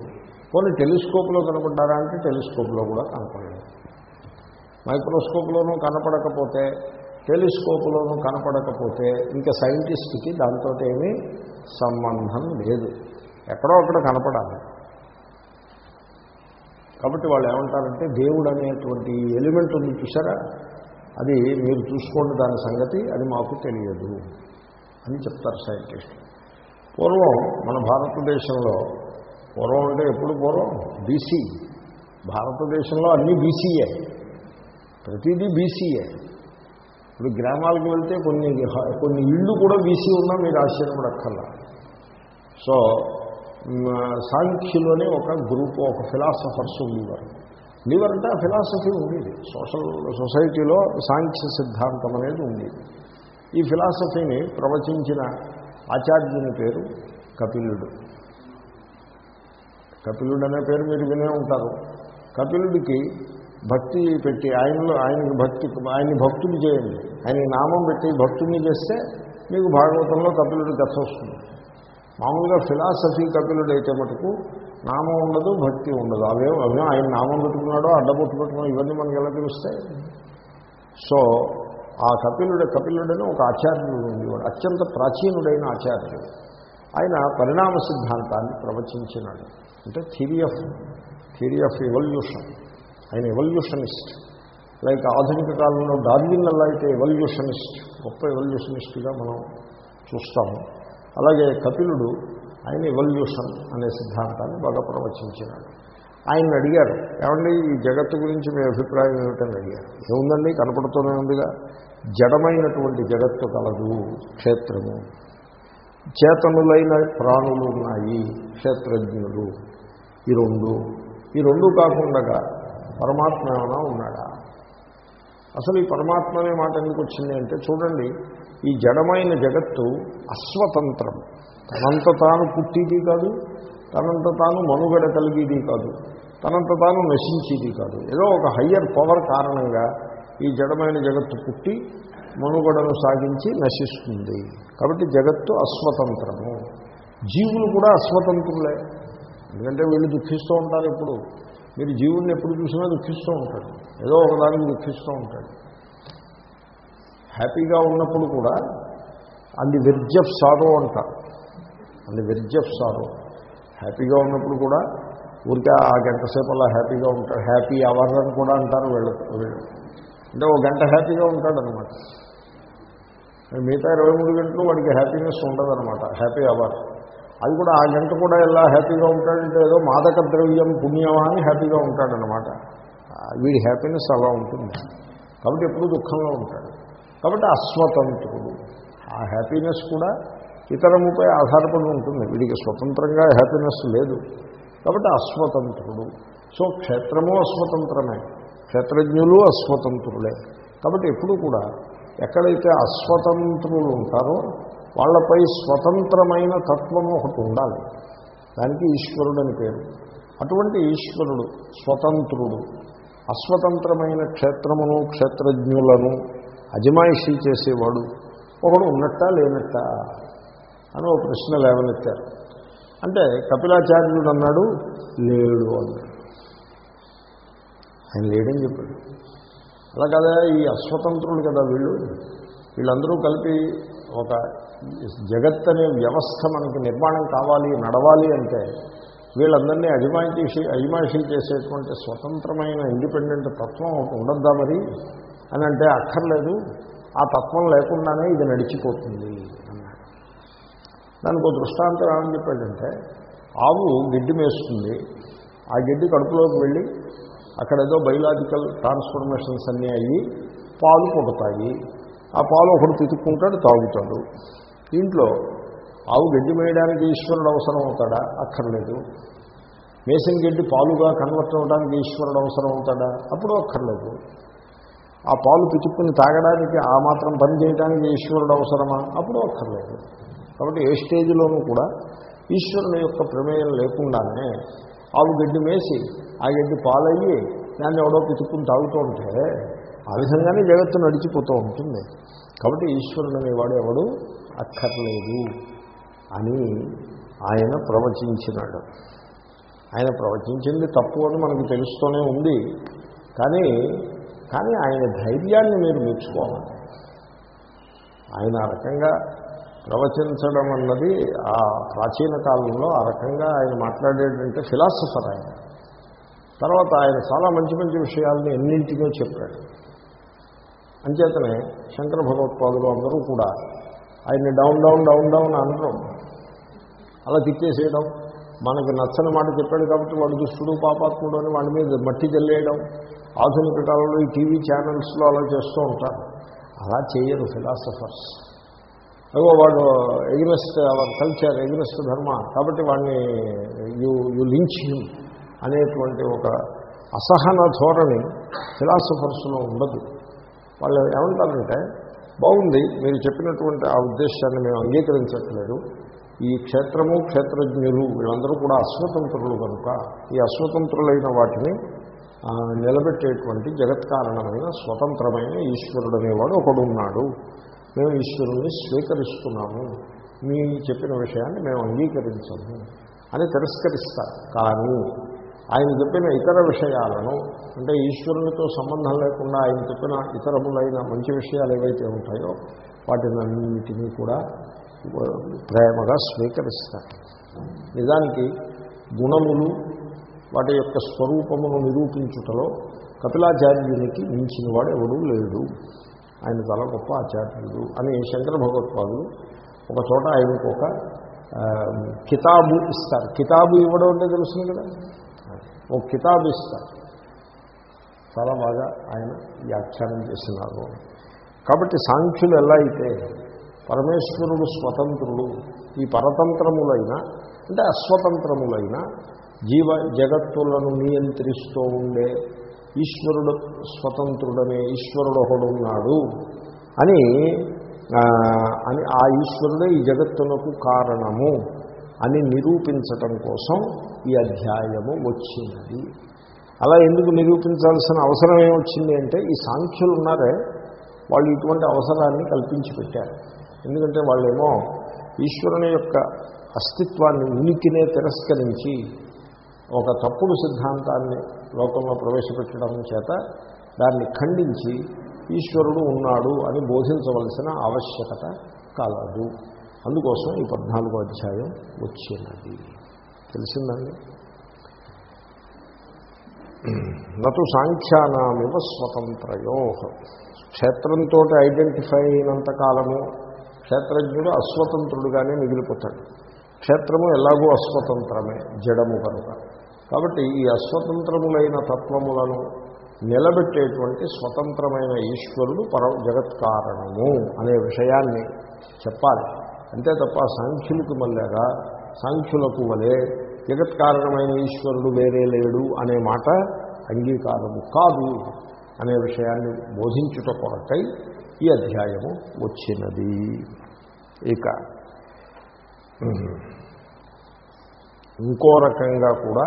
కొన్ని టెలిస్కోప్లో కనపడ్డారా అంటే టెలిస్కోప్లో కూడా కనపడలేదు. మైక్రోస్కోప్లోనూ కనపడకపోతే టెలిస్కోప్లోనూ కనపడకపోతే ఇంకా సైంటిస్ట్కి దాంతో ఏమీ సంబంధం లేదు. ఎక్కడో అక్కడ కనపడాలి. కాబట్టి వాళ్ళు ఏమంటారంటే దేవుడు అనేటువంటి ఎలిమెంట్ ఉంది చూసారా అది మీరు చూసుకోండి దాని సంగతి అది మాకు తెలియదు అని చెప్తారు సైంటిస్ట్. పూర్వం మన భారతదేశంలో పూర్వం అంటే ఎప్పుడు పూర్వం? బీసీ భారతదేశంలో అన్నీ బీసీఏ ప్రతిదీ బీసీఏ ఇప్పుడు గ్రామాలకు వెళ్తే కొన్ని కొన్ని ఇళ్ళు కూడా బీసీ ఉన్నా మీరు ఆశ్చర్యపడక్కర్లా. సో సాంఖ్యులోనే ఒక గ్రూప్ ఒక ఫిలాసఫర్స్ ఉండేవారు. ఉండేవారంటే ఆ ఫిలాసఫీ ఉండేది. సోషల్ సొసైటీలో సాంఖ్య సిద్ధాంతం అనేది ఉండేది. ఈ ఫిలాసఫీని ప్రవచించిన ఆచార్యుని పేరు కపిలుడు. కపిలుడు అనే పేరు మీరు వినే ఉంటారు. కపిలుడికి భక్తి పెట్టి ఆయనలో ఆయనకి భక్తి ఆయన్ని భక్తులు చేయండి. ఆయన నామం పెట్టి భక్తుడిని చేస్తే మీకు భాగవతంలో కపిలుడు కథ వస్తుంది. మామూలుగా ఫిలాసఫీ కపిలుడు అయితే మటుకు నామం ఉండదు భక్తి ఉండదు. అవే అవే ఆయన నామం పెట్టుకున్నాడో అడ్డబొట్టు పెట్టుకున్నాడో ఇవన్నీ మనకి ఎలా తెలుస్తాయి? సో ఆ కపిలుడు కపిలుడని ఒక ఆచార్యుడు ఉండేవాడు అత్యంత ప్రాచీనుడైన ఆచార్యుడు. ఆయన పరిణామ సిద్ధాంతాన్ని ప్రవచించినాడు. అంటే theory of theory of evolution. ఆయన ఎవల్యూషనిస్ట్. లైక్ ఆధునిక కాలంలో డార్విన్ అలా అయితే ఎవల్యూషనిస్ట్ గొప్ప ఎవల్యూషనిస్ట్గా మనం చూస్తాము. అలాగే కపిలుడు ఆయన ఇవల్యూషన్ అనే సిద్ధాంతాన్ని బాగా ప్రవచించినాడు ఆయన అడిగారు ఏమండి ఈ జగత్తు గురించి మీ అభిప్రాయం ఏమిటని అడిగారు. ఏముందండి? కనపడుతూనే ఉందిగా. జడమైనటువంటి జగత్తు కలదు క్షేత్రము. చేతనులైన ప్రాణులు ఉన్నాయి క్షేత్రజ్ఞులు. ఈ రెండు ఈ రెండు కాకుండా పరమాత్మ ఏమైనా ఉన్నాడా? అసలు ఈ పరమాత్మ అనే మాట ఎందుకు వచ్చింది అంటే చూడండి ఈ జడమైన జగత్తు అస్వతంత్రం తనంత తాను పుట్టిది కాదు తనంత తాను మనుగడ కలిగేది కాదు తనంత తాను నశించేది కాదు. ఏదో ఒక హయ్యర్ పవర్ కారణంగా ఈ జడమైన జగత్తు పుట్టి మనుగడను సాగించి నశిస్తుంది. కాబట్టి జగత్తు అస్వతంత్రము జీవులు కూడా అస్వతంత్రులే ఎందుకంటే వీళ్ళు దుఃఖిస్తూ ఉంటారు ఎప్పుడు. మీరు జీవుణ్ణి ఎప్పుడు చూసినా దుఃఖిస్తూ ఉంటాడు ఏదో ఒకదానికి దుఃఖిస్తూ ఉంటాడు హ్యాపీగా ఉన్నప్పుడు కూడా అంది వెర్జ్ ఆఫ్ సారో అంటారు అంది వెర్జ్ ఆఫ్ సారో. హ్యాపీగా ఉన్నప్పుడు కూడా ఊరికే ఆ గంట సేపు అలా హ్యాపీగా ఉంటాడు. హ్యాపీ అవర్ అని కూడా అంటారు వీళ్ళు. వీళ్ళు అంటే ఒక గంట హ్యాపీగా ఉంటాడనమాట. మిగతా ఇరవై మూడు గంటలు వాడికి హ్యాపీనెస్ ఉండదనమాట. Happy hour. అది కూడా ఆ గంట కూడా ఎలా హ్యాపీగా ఉంటాడంటే ఏదో మాదక ద్రవ్యం పుణ్యమా అని హ్యాపీగా ఉంటాడనమాట వీడి హ్యాపీనెస్ అలా ఉంటుంది. కాబట్టి ఎప్పుడు దుఃఖంలో ఉంటాడు. కాబట్టి అస్వతంత్రుడు. ఆ హ్యాపీనెస్ కూడా ఇతరముపై ఆధారపడి ఉంటుంది. వీడికి స్వతంత్రంగా హ్యాపీనెస్ లేదు. కాబట్టి అస్వతంత్రుడు. సో క్షేత్రము అస్వతంత్రమే. క్షేత్రజ్ఞులు అస్వతంత్రులే. కాబట్టి ఎప్పుడు కూడా ఎక్కడైతే అస్వతంత్రులు ఉంటారో వాళ్ళపై స్వతంత్రమైన తత్వం ఒకటి ఉండాలి. దానికి ఈశ్వరుడు అని పేరు. అటువంటి ఈశ్వరుడు స్వతంత్రుడు అస్వతంత్రమైన క్షేత్రమును క్షేత్రజ్ఞులను అజమాయిషీ చేసేవాడు ఒకడు ఉన్నట్టా లేనట్టా అని ఒక ప్రశ్న లేవనెత్తారు. అంటే కపిలాచార్యుడు అన్నాడు లేడు అన్నాడు. ఆయన లేడని చెప్పాడు. అలా కదా? ఈ అస్వతంత్రులు కదా వీళ్ళు. వీళ్ళందరూ కలిపి ఒక జగత్ అనే వ్యవస్థ మనకి నిర్మాణం కావాలి నడవాలి అంటే వీళ్ళందరినీ అజమాయిషి అజమాయిషీ చేసేటువంటి స్వతంత్రమైన ఇండిపెండెంట్ తత్వం ఉండద్దా మరి? అని అంటే అక్కర్లేదు. ఆ తత్వం లేకుండానే ఇది నడిచిపోతుంది అన్నాడు. దానికి ఒక దృష్టాంతం ఏమని చెప్పాడంటే ఆవు గిడ్డి మేస్తుంది. ఆ గడ్డి కడుపులోకి వెళ్ళి అక్కడ ఏదో బయలాజికల్ ట్రాన్స్ఫర్మేషన్స్ అన్నీ అయ్యి పాలు పుడతాయి. ఆ పాలు ఒకడు తితుక్కుంటాడు తాగుతాడు. దీంట్లో ఆవు గడ్డి మేయడానికి ఈశ్వరుడు అవసరం అవుతాడా? అక్కర్లేదు. మేసిన గడ్డి పాలుగా కన్వర్ట్ అవ్వడానికి ఈశ్వరుడు అవసరం అవుతాడా? అప్పుడు అక్కర్లేదు. ఆ పాలు పితుక్కుని తాగడానికి ఆ మాత్రం పని చేయడానికి ఈశ్వరుడు అవసరమా? అప్పుడు అక్కర్లేదు. కాబట్టి ఏ స్టేజ్లోనూ కూడా ఈశ్వరుని యొక్క ప్రమేయం లేకుండానే ఆవు గడ్డి మేసి ఆ గడ్డి పాలయ్యి దాన్ని ఎవడో పితుక్కుని తాగుతూ ఉంటే ఆ విధంగానే జగత్తు నడిచిపోతూ ఉంటుంది. కాబట్టి ఈశ్వరుడు అనేవాడు ఎవడు? అక్కర్లేదు అని ఆయన ప్రవచించినాడు. ఆయన ప్రవచించింది తప్పు అని మనకు తెలుస్తూనే ఉంది. కానీ కానీ ఆయన ధైర్యాన్ని మీరు మెచ్చుకోవాలి. ఆయన ఆ రకంగా ప్రవచించడం అన్నది ఆ ప్రాచీన కాలంలో ఆ రకంగా ఆయన మాట్లాడేటంటే ఫిలాసఫర్ ఆయన. తర్వాత ఆయన చాలా మంచి మంచి విషయాలని ఎన్నింటినో చెప్పాడు. అంచేతనే శంకర భగవత్పాదులు అందరూ కూడా ఆయన్ని డౌన్ డౌన్ డౌన్ డౌన్ అనడం అలా తిట్టేసేయడం. మనకు నచ్చని మాట చెప్పాడు కాబట్టి వాడు దుష్టుడు పాపాత్ముడు అని వాడి మీద మట్టి జల్లేయడం. ఆధునిక కాలంలో ఈ టీవీ ఛానల్స్లో అలా చేస్తూ ఉంటారు. అలా చేయరు ఫిలాసఫర్స్. అగో వాడు ఎగ్నెస్ట్ అవర్ కల్చర్ ఎగ్నెస్ట్ ధర్మ. కాబట్టి వాడిని యు యు లించ్ హిమ్ అనేటువంటి ఒక అసహన ధోరణి ఫిలాసఫర్స్లో ఉండదు. వాళ్ళు ఏమంటారంటే బాగుంది. మీరు చెప్పినటువంటి ఆ ఉద్దేశాన్ని మేము అంగీకరించట్లేదు. ఈ క్షేత్రము క్షేత్రజ్ఞులు వీళ్ళందరూ కూడా అస్వతంత్రులు కనుక ఈ అస్వతంత్రులైన వాటిని నిలబెట్టేటువంటి జగత్కారణమైన స్వతంత్రమైన ఈశ్వరుడు అనేవాడు ఒకడు ఉన్నాడు మేము ఈశ్వరుణ్ణి స్వీకరిస్తున్నాము. మీ చెప్పిన విషయాన్ని మేము అంగీకరించము అని తిరస్కరిస్తారు. కానీ ఆయన చెప్పిన ఇతర విషయాలను అంటే ఈశ్వరునితో సంబంధం లేకుండా ఆయన చెప్పిన ఇతరములైన మంచి విషయాలు ఏవైతే ఉంటాయో వాటినన్నిటినీ కూడా ప్రేమగా స్వీకరిస్తారు. నిజానికి గుణములు వాటి యొక్క స్వరూపమును నిరూపించుటలో కపిలాచార్యునికి మించిన వాడు ఎవడూ లేడు. ఆయన చాలా గొప్ప ఆచార్యుడు అని శంకర భగవత్పాదులు ఒక చోట ఆయనకు ఒక కితాబు ఇస్తారు. కితాబు ఇవ్వడం అంటే తెలుస్తుంది కదా? ఓ కితాబు ఇస్తారు. చాలా బాగా ఆయన వ్యాఖ్యానం చేసినారు. కాబట్టి సాంఖ్యులు ఎలా అయితే పరమేశ్వరుడు స్వతంత్రుడు ఈ పరతంత్రములైన అంటే అస్వతంత్రములైన జీవ జగత్తులను నియంత్రిస్తూ ఉండే ఈశ్వరుడు స్వతంత్రుడనే ఈశ్వరుడు ఒకడున్నాడు అని అని ఆ ఈశ్వరుడే ఈ జగత్తునకు కారణము అని నిరూపించటం కోసం ఈ అధ్యాయము వచ్చినది. అలా ఎందుకు నిరూపించాల్సిన అవసరం ఏమొచ్చింది అంటే ఈ సాంఖ్యులు ఉన్నారే వాళ్ళు ఇటువంటి అవసరాన్ని కల్పించి పెట్టారు. ఎందుకంటే వాళ్ళేమో ఈశ్వరుని యొక్క అస్తిత్వాన్ని ఉనికినే తిరస్కరించి ఒక తప్పుడు సిద్ధాంతాన్ని లోకంలో ప్రవేశపెట్టడం చేత దాన్ని ఖండించి ఈశ్వరుడు ఉన్నాడు అని బోధించవలసిన ఆవశ్యకత కలదు. అందుకోసం ఈ పద్నాలుగో అధ్యాయం వచ్చినది. తెలిసిందండి? నటు సాంఖ్యానామివ స్వతంత్రయో. క్షేత్రంతో ఐడెంటిఫై అయినంత కాలము క్షేత్రజ్ఞుడు అస్వతంత్రుడుగానే మిగిలిపోతాడు. క్షేత్రము ఎలాగూ అస్వతంత్రమే జడము కనుక. కాబట్టి ఈ అస్వతంత్రములైన తత్వములను నిలబెట్టేటువంటి స్వతంత్రమైన ఈశ్వరుడు పర జగత్కారణము అనే విషయాన్ని చెప్పాలి. అంతే తప్ప సాంఖ్యులకు మళ్ళాగా సాంఖ్యులకు వలె జగత్కారణమైన ఈశ్వరుడు వేరే లేడు అనే మాట అంగీకారము కాదు అనే విషయాన్ని బోధించుట కొరకై ఈ అధ్యాయము వచ్చినది. ఇక ఇంకో రకంగా కూడా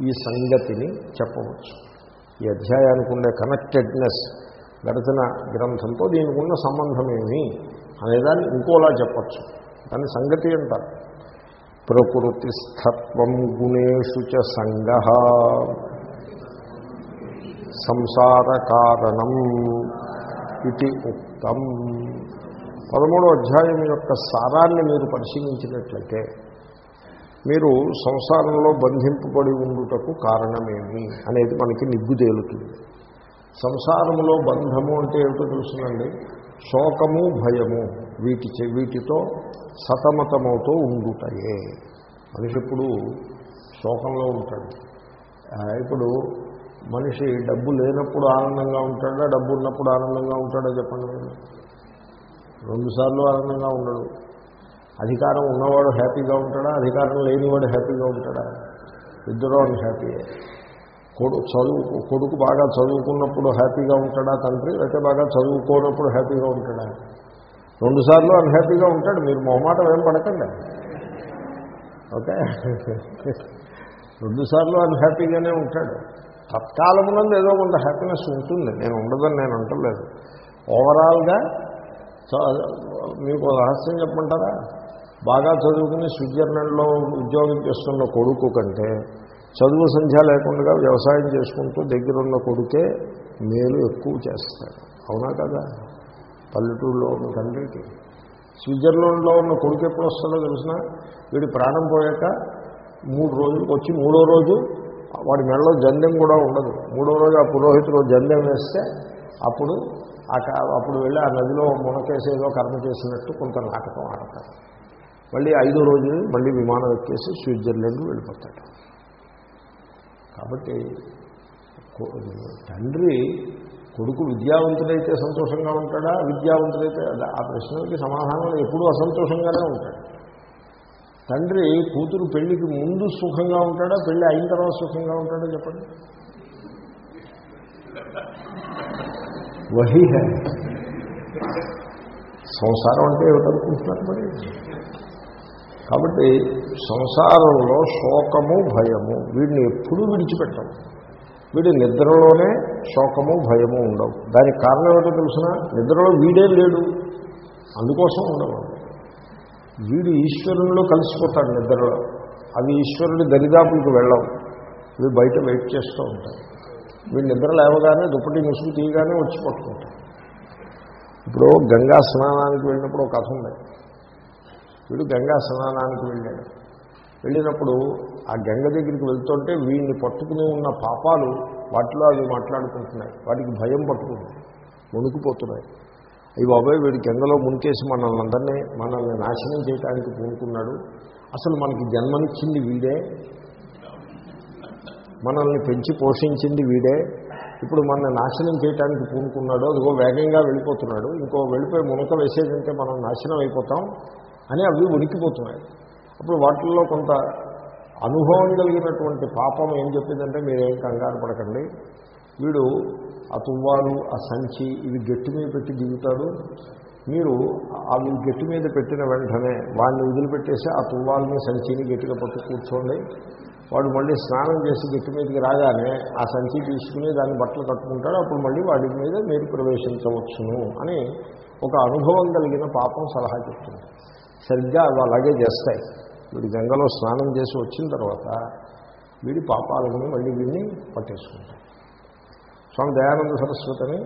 ఈ సంగతిని చెప్పవచ్చు. ఈ అధ్యాయానికి ఉండే కనెక్టెడ్నెస్ గడిచిన గ్రంథంతో దీనికి ఉన్న సంబంధం ఏమి అనేదాన్ని ఇంకోలా చెప్పచ్చు. దాని సంగతి అంటారు. ప్రకృతిస్థత్వం గుణేషు చ సంగ. సంసార కారణం ఇది ఉక్తం. పదమూడో అధ్యాయం యొక్క సారాన్ని మీరు పరిశీలించినట్లయితే మీరు సంసారంలో బంధింపబడి ఉండుటకు కారణమేమి అనేది మనకి నిగ్గు తేలుతుంది. బంధము అంటే ఏమిటో తెలుసునండి? శోకము భయము. వీటి చే- వీటితో సతమతమవుతూ ఉండుటయే. మనిషి ఇప్పుడు శోకంలో ఉంటాడు. ఇప్పుడు మనిషి డబ్బు లేనప్పుడు ఆనందంగా ఉంటాడా? డబ్బు ఉన్నప్పుడు ఆనందంగా ఉంటాడా చెప్పండి నేను రెండుసార్లు ఆనందంగా ఉండడు. అధికారం ఉన్నవాడు హ్యాపీగా ఉంటాడా? అధికారం లేనివాడు హ్యాపీగా ఉంటాడా? ఇద్దరు హ్యాపీయే కొడుకు చదువు కొడుకు బాగా చదువుకున్నప్పుడు హ్యాపీగా ఉంటాడా తండ్రి? అయితే బాగా చదువుకోనప్పుడు హ్యాపీగా ఉంటాడా? రెండుసార్లు అన్హ్యాపీగా ఉంటాడు. మీరు మొహమాటం ఏం పడకండి. ఓకే? రెండుసార్లు అన్హ్యాపీగానే ఉంటాడు. తత్కాలమునందు ఏదో కొంత హ్యాపీనెస్ ఉంటుంది. నేను ఉండదని నేను అంటలేదు. ఓవరాల్గా మీకు రహస్యం చెప్పమంటారా? బాగా చదువుకుని స్విట్జర్లాండ్లో ఉద్యోగం చేస్తున్న కొడుకు కంటే చదువు సంఖ్య లేకుండా వ్యవసాయం చేసుకుంటూ దగ్గరున్న కొడుకే మేలు ఎక్కువ చేస్తాడు. అవునా కదా? పల్లెటూరులో ఉన్న తండ్రికి స్విట్జర్లాండ్లో ఉన్న కొడుకు ఎప్పుడు వస్తుందో తెలిసిన? వీడి ప్రాణం పోయాక మూడు రోజులకు వచ్చి మూడో రోజు వాడి మెడలో జందెం కూడా ఉండదు. మూడో రోజు ఆ పురోహితులు జందెం వేస్తే అప్పుడు ఆ క- అప్పుడు వెళ్ళి ఆ నదిలో మునకేసేదో కర్మ చేసినట్టు కొంత నాటకం ఆడతారు. మళ్ళీ ఐదో రోజు మళ్ళీ విమానం ఎక్కేసి స్విట్జర్లాండ్ వెళ్ళిపోతాడు. కాబట్టి తండ్రి కొడుకు విద్యావంతుడైతే సంతోషంగా ఉంటాడా? విద్యావంతుడైతే ఆ ప్రశ్నలకి సమాధానం ఎప్పుడూ అసంతోషంగానే ఉంటాడు తండ్రి కూతురు పెళ్ళికి ముందు సుఖంగా ఉంటాడా? పెళ్ళి అయిన తర్వాత సుఖంగా ఉంటాడా? చెప్పండి. వహీ సంసారం అంటే ఏమిటనుకుంటున్నారు మరి? కాబట్టి సంసారంలో శోకము భయము వీడిని ఎప్పుడూ విడిచిపెట్టము. వీడి నిద్రలోనే శోకము భయము ఉండవు. దానికి కారణం ఏమిటో తెలిసిన? నిద్రలో వీడే లేడు. అందుకోసం ఉండవు. వీడు ఈశ్వరునిలో కలిసిపోతాడు నిద్రలో. అవి ఈశ్వరుడి దరిదాపులకు వెళ్ళవు. ఇవి బయట వెయిట్ చేస్తూ ఉంటాయి వీడు నిద్ర లేవగానే దుప్పటి ముసుగు తీయగానే వచ్చి పట్టుకుంటాయి ఇప్పుడు గంగా స్నానానికి వెళ్ళినప్పుడు ఒక కథ ఉంది. వీడు గంగా స్నానానికి వెళ్ళాడు. వెళ్ళినప్పుడు ఆ గంగ దగ్గరికి వెళ్తుంటే వీడిని పట్టుకుని ఉన్న పాపాలు వాటిలో అవి మాట్లాడుకుంటున్నాయి. వాటికి భయం పట్టుకుంది. వణుకుపోతున్నాయి అవి బాబాయ్ వీడి గంగలో మునికేసి మనల్ని అందరినీ మనల్ని నాశనం చేయడానికి పూనుకున్నాడు. అసలు మనకి జన్మనిచ్చింది వీడే. మనల్ని పెంచి పోషించింది వీడే. ఇప్పుడు మన నాశనం చేయడానికి పూనుకున్నాడు. అదిగో వేగంగా వెళ్ళిపోతున్నాడు. ఇంకో వెళ్ళిపోయి మునక వేసేదంటే మనం నాశనం అయిపోతాం అని అవి ఉనికిపోతున్నాయి అప్పుడు వాటిల్లో కొంత అనుభవం కలిగినటువంటి పాపం ఏం చెప్పిందంటే మీరేం కంగారు పడకండి. వీడు ఆ తువ్వాలు ఆ సంచి ఇవి గట్టి మీద పెట్టి దిగుతాడు. మీరు అవి గట్టి మీద పెట్టిన వెంటనే వాడిని వదిలిపెట్టేసి ఆ తువ్వాలని సంచిని గట్టిగా పట్టు కూర్చోండి. వాడు మళ్ళీ స్నానం చేసి గట్టి మీదకి రాగానే ఆ సంచి తీసుకుని దాన్ని బట్టలు కట్టుకుంటాడు. అప్పుడు మళ్ళీ వాడి మీద మీరు ప్రవేశించవచ్చును అని ఒక అనుభవం కలిగిన పాపం సలహా చెప్తుంది. సరిగ్గా అవి అలాగే చేస్తాయి. వీడు గంగలో స్నానం చేసి వచ్చిన తర్వాత వీడి పాపాలని మళ్ళీ వీడిని పట్టేసుకుంటాడు. స్వామి దయానంద సరస్వతిని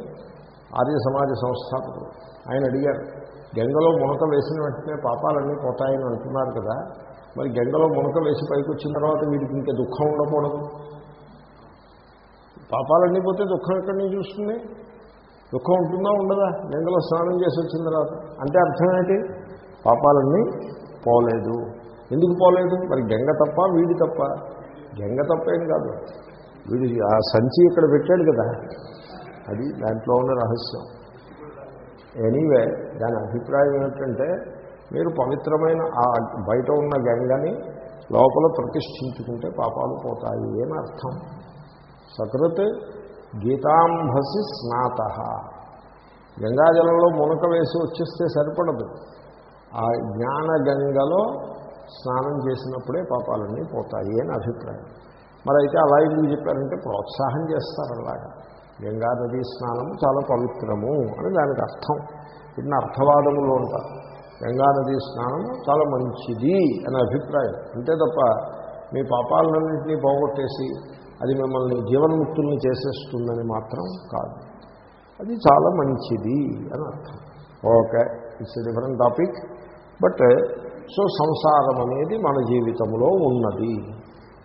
ఆర్య సమాజ సంస్థాపకుడు. ఆయన అడిగారు గంగలో మునక వేసిన వెంటనే పాపాలన్నీ పోతాయని అంటున్నారు కదా మరి గంగలో మునక వేసి పైకి వచ్చిన తర్వాత వీడికి ఇంకా దుఃఖం ఉండకూడదు? పాపాలన్నీ పోతే దుఃఖం ఎక్కడి నుంచి చూస్తుంది దుఃఖం ఉంటుందా ఉండదా? గంగలో స్నానం చేసి వచ్చిన తర్వాత. అంటే అర్థం ఏంటి? పాపాలన్నీ పోలేదు. ఎందుకు పోలేదు? మరి గంగ తప్ప వీడి తప్ప? గంగ తప్పేం కాదు. వీడి ఆ సంచి ఇక్కడ పెట్టాడు కదా అది దాంట్లో ఉన్న రహస్యం. ఎనీవే దాని అభిప్రాయం ఏమిటంటే మీరు పవిత్రమైన ఆ బయట ఉన్న గంగని లోపల ప్రతిష్ఠించుకుంటే పాపాలు పోతాయి అని అర్థం. సకృత్ గీతాంభసి స్నాత. గంగాజలంలో మునక వేసి వచ్చేస్తే సరిపడదు. ఆ జ్ఞానగంగలో స్నానం చేసినప్పుడే పాపాలన్నీ పోతాయి అని అభిప్రాయం. మరి అయితే అలా ఎందుకు చెప్పారంటే ప్రోత్సాహం చేస్తారు అలాగా. గంగా నదీ చాలా పవిత్రము అని దానికి అర్థం. ఇన్ని అర్థవాదములు ఉంటారు గంగా నదీ స్నానము చాలా మంచిది అనే అభిప్రాయం. అంతే తప్ప మీ పాపాలన్నింటినీ పోగొట్టేసి అది మిమ్మల్ని జీవన్ముక్తుల్ని చేసేస్తుందని మాత్రం కాదు. అది చాలా మంచిది అని అర్థం. Okay it's different topic. But so సంసారం అనేది మన జీవితంలో ఉన్నది.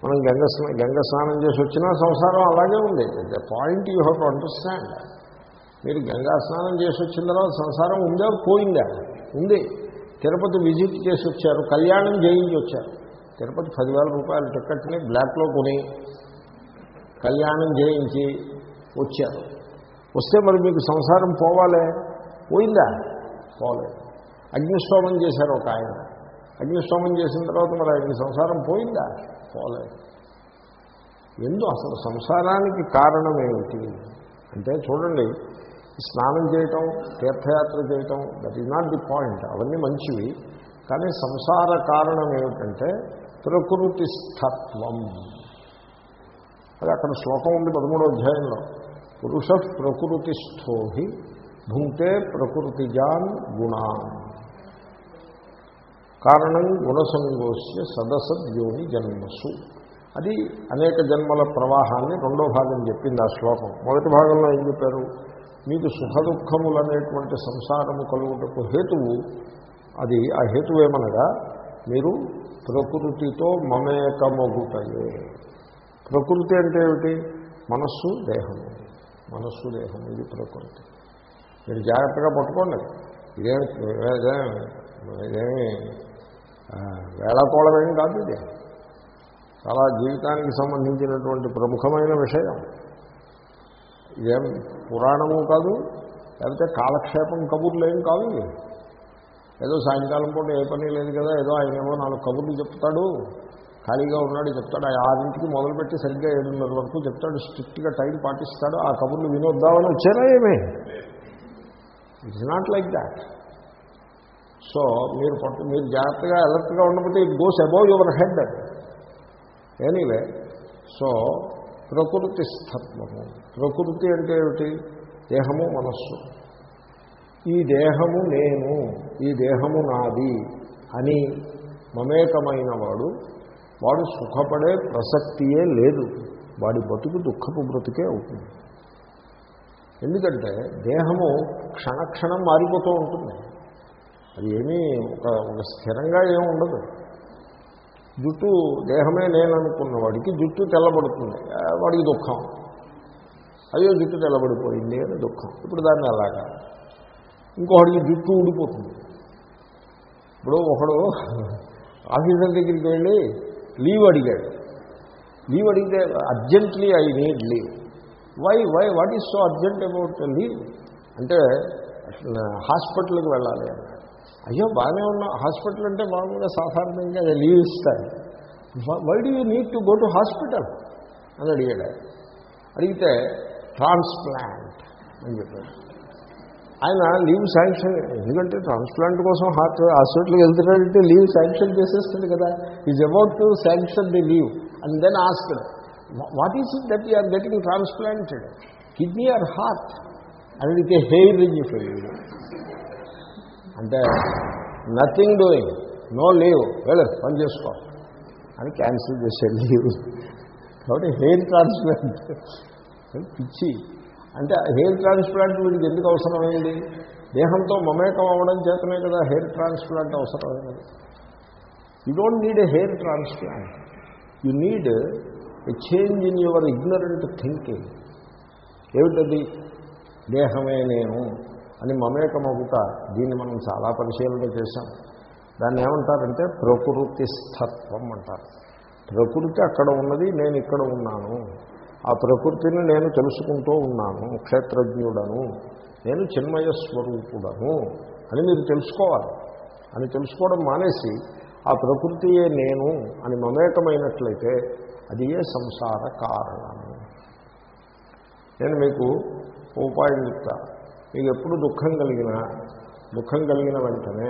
మనం గంగ గంగ స్నానం చేసి వచ్చినా సంసారం అలాగే ఉంది. The point you have to understand మీరు గంగా స్నానం చేసి వచ్చిన తర్వాత సంసారం ఉందా? పోయిందా? ఉంది. తిరుపతి విజిట్ చేసి వచ్చారు. కళ్యాణం చేయించి వచ్చారు. తిరుపతి పదివేల రూపాయల టికెట్ని బ్లాక్లో కొని కళ్యాణం చేయించి వచ్చారు. వస్తే మరి మీకు సంసారం పోవాలే? పోయిందా? పోలేదు. అగ్నిష్టోమం చేశారు ఒక ఆయన. అగ్నిష్టోమం చేసిన తర్వాత మరి ఆయన సంసారం పోయిందా? పోలేదు. ఎందు అసలు సంసారానికి కారణం ఏమిటి? అంటే చూడండి స్నానం చేయటం తీర్థయాత్ర చేయటం that is not the point అవన్నీ మంచివి కానీ సంసార కారణం ఏమిటంటే ప్రకృతి స్థత్వం. అది అక్కడ శ్లోకం ఉంది పదమూడో అధ్యాయంలో. పురుష ప్రకృతిస్థోహి భుంక్తే ప్రకృతిజాన్ గుణాన్. కారణం గుణసంగోస్య సదసద్యోని జన్మసు. అది అనేక జన్మల ప్రవాహాన్ని రెండో భాగం చెప్పింది ఆ శ్లోకం. మొదటి భాగంలో ఏం చెప్పారు? మీకు సుఖ దుఃఖములు అనేటువంటి సంసారము కలుగుటకు హేతువు. అది ఆ హేతువు ఏమనగా మీరు ప్రకృతితో మమేకమగుటయే. ప్రకృతి అంటే ఏమిటి? మనస్సు దేహము. మనస్సు దేహం ఇది ప్రకృతి. మీరు జాగ్రత్తగా పట్టుకోండి. ఇదేమి ఇదేమి? వేళకోళమేం కాదు ఇది. చాలా జీవితానికి సంబంధించినటువంటి ప్రముఖమైన విషయం. ఇదేం పురాణము కాదు లేకపోతే కాలక్షేపం కబుర్లు ఏం కాదు ఏదో సాయంకాలం పూట ఏ పని లేదు కదా ఏదో ఆయన ఏమో నాలుగు కబుర్లు చెప్తాడు ఖాళీగా ఉన్నాడు చెప్తాడు. ఆరింటికి మొదలుపెట్టి సరిగ్గా ఏడున్నర వరకు చెప్తాడు స్ట్రిక్ట్గా టైం పాటిస్తాడు. ఆ కబుర్లు వినొద్దామని వచ్చారా ఏమే? It's not like that so మీరు పట్టు మీరు జాగ్రత్తగా అలర్ట్గా ఉండకపోతే it goes above your head. Anyway so ప్రకృతి స్థత్వము. ప్రకృతి అంటే ఏమిటి? దేహము మనస్సు. ఈ దేహము నేను ఈ దేహము నాది అని మమేకమైన వాడు వాడు సుఖపడే ప్రసక్తియే లేదు. వాడి బతుకు దుఃఖపు బ్రతుకే అవుతుంది. ఎందుకంటే దేహము క్షణక్షణం మారిపోతూ ఉంటుంది. అది ఏమీ ఒక ఒక స్థిరంగా ఏమి ఉండదు. జుట్టు దేహమే నేననుకున్న వాడికి జుట్టు తెల్లబడుతుంది. వాడికి దుఃఖం. అయ్యో జుట్టు తెల్లబడిపోయింది అని దుఃఖం. ఇప్పుడు దాన్ని అలాగా. ఇంకొకడికి జుట్టు ఊడిపోతుంది. ఇప్పుడు ఒకడు ఆఫీసర్ దగ్గరికి వెళ్ళి లీవ్ అడిగాడు. లీవ్ అడిగితే urgently I need leave. Why why what is so urgent about leave? అంటే హాస్పిటల్కి వెళ్ళాలి అన్నాడు అయ్యో బాగానే ఉన్నా. హాస్పిటల్ అంటే మామూలుగా సాధారణంగా లీవ్ ఇస్తారు. Why do you need to go to hospital? అని అడిగాడు అడిగితే ట్రాన్స్ప్లాంట్ అని చెప్పాడు. ఆయన లీవ్ శాంక్షన్ ఎందుకంటే ట్రాన్స్ప్లాంట్ కోసం హార్ట్ హాస్పిటల్కి వెళ్తున్నాడంటే లీవ్ శాంక్షన్ చేసేస్తుంది కదా. Is about to sanction the leave and then ask what is it that you're getting transplanted kidney or heart అడిగితే హెయిర్ అని చెప్పాడు అంటే నథింగ్ డూయింగ్ నో లీవ్ వెళ్ళు పని చేసుకో అని క్యాన్సిల్ చేశాడు లీవ్ కాబట్టి హెయిర్ ట్రాన్స్ప్లాంట్ పిచ్చి. అంటే హెయిర్ ట్రాన్స్ప్లాంట్ వీడికి ఎందుకు అవసరమైంది దేహంతో మమేకం అవ్వడం చేతనే కదా హెయిర్ ట్రాన్స్ప్లాంట్ అవసరమైనది you don't need a hair transplant you need a change in your ignorant thinking ఏమిటది? దేహమే నేను. అని మమేకమగుట దీన్ని మనం చాలా పరిశీలన చేశాం. దాన్ని ఏమంటారంటే ప్రకృతి స్థత్వం అంటారు. ప్రకృతి అక్కడ ఉన్నది నేను ఇక్కడ ఉన్నాను. ఆ ప్రకృతిని నేను తెలుసుకుంటూ ఉన్నాను క్షేత్రజ్ఞుడను. నేను చిన్మయ స్వరూపుడను అని మీరు తెలుసుకోవాలి. అని తెలుసుకోవడం మానేసి ఆ ప్రకృతియే నేను అని మమేకమైనట్లయితే అది ఏ సంసార కారణము నేను మీకు ఉపాయం చెప్తాను మీకు ఎప్పుడు దుఃఖం కలిగినా దుఃఖం కలిగిన వెంటనే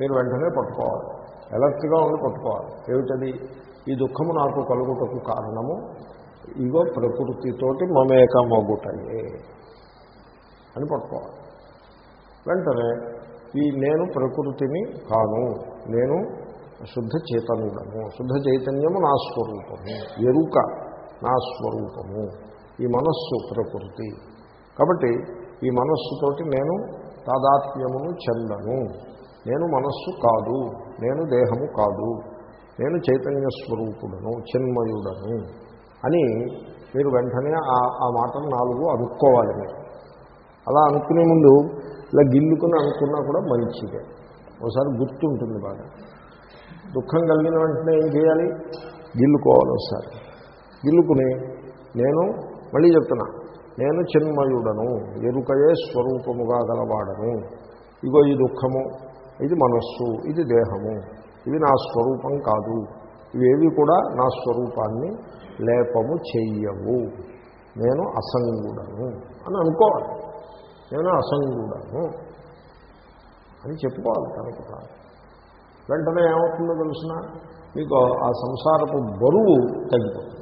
మీరు వెంటనే పట్టుకోవాలి. ఎలర్ట్గా ఉండి పట్టుకోవాలి. ఏమిటది? ఈ దుఃఖము నాకు కలుగుటకు కారణము ఇగో ప్రకృతితోటి మమేకమగుటయే అని పట్టుకోవాలి. వెంటనే ఈ నేను ప్రకృతిని కాను నేను శుద్ధ చైతన్యుడము శుద్ధ చైతన్యము నా స్వరూపము ఎరుక నా స్వరూపము ఈ మనస్సు ప్రకృతి. కాబట్టి ఈ మనస్సుతోటి నేను తాదాత్మ్యమును చెందను. నేను మనస్సు కాదు నేను దేహము కాదు నేను చైతన్య స్వరూపుడను చిన్మయుడను అని మీరు వెంటనే ఆ ఆ నాలుగు అనుకోవాలి మీరు. అలా అనుకునే ముందు ఇలా గిల్లుకుని అనుకున్నా కూడా మంచిదే. ఒకసారి గుర్తుంటుంది బాగా. దుఃఖం కలిగిన వెంటనే ఏం చేయాలి? గిల్లుకోవాలి ఒకసారి. గిల్లుకుని నేను మళ్ళీ చెప్తున్నా నేను చిన్మయుడను ఎరుకయే స్వరూపముగా గలవాడను. ఇగో ఈ దుఃఖము ఇది మనస్సు ఇది దేహము ఇవి నా స్వరూపం కాదు. ఇవేవి కూడా నా స్వరూపాన్ని లేపము చెయ్యవు. నేను అసంగుడను అని అనుకోవాలి. నేను అసంగుడను అని చెప్పుకోవాలి తనకు వెంటనే ఏమవుతుందో తెలిసిన మీకు ఆ సంసారపు బరువు తగ్గిపోతుంది.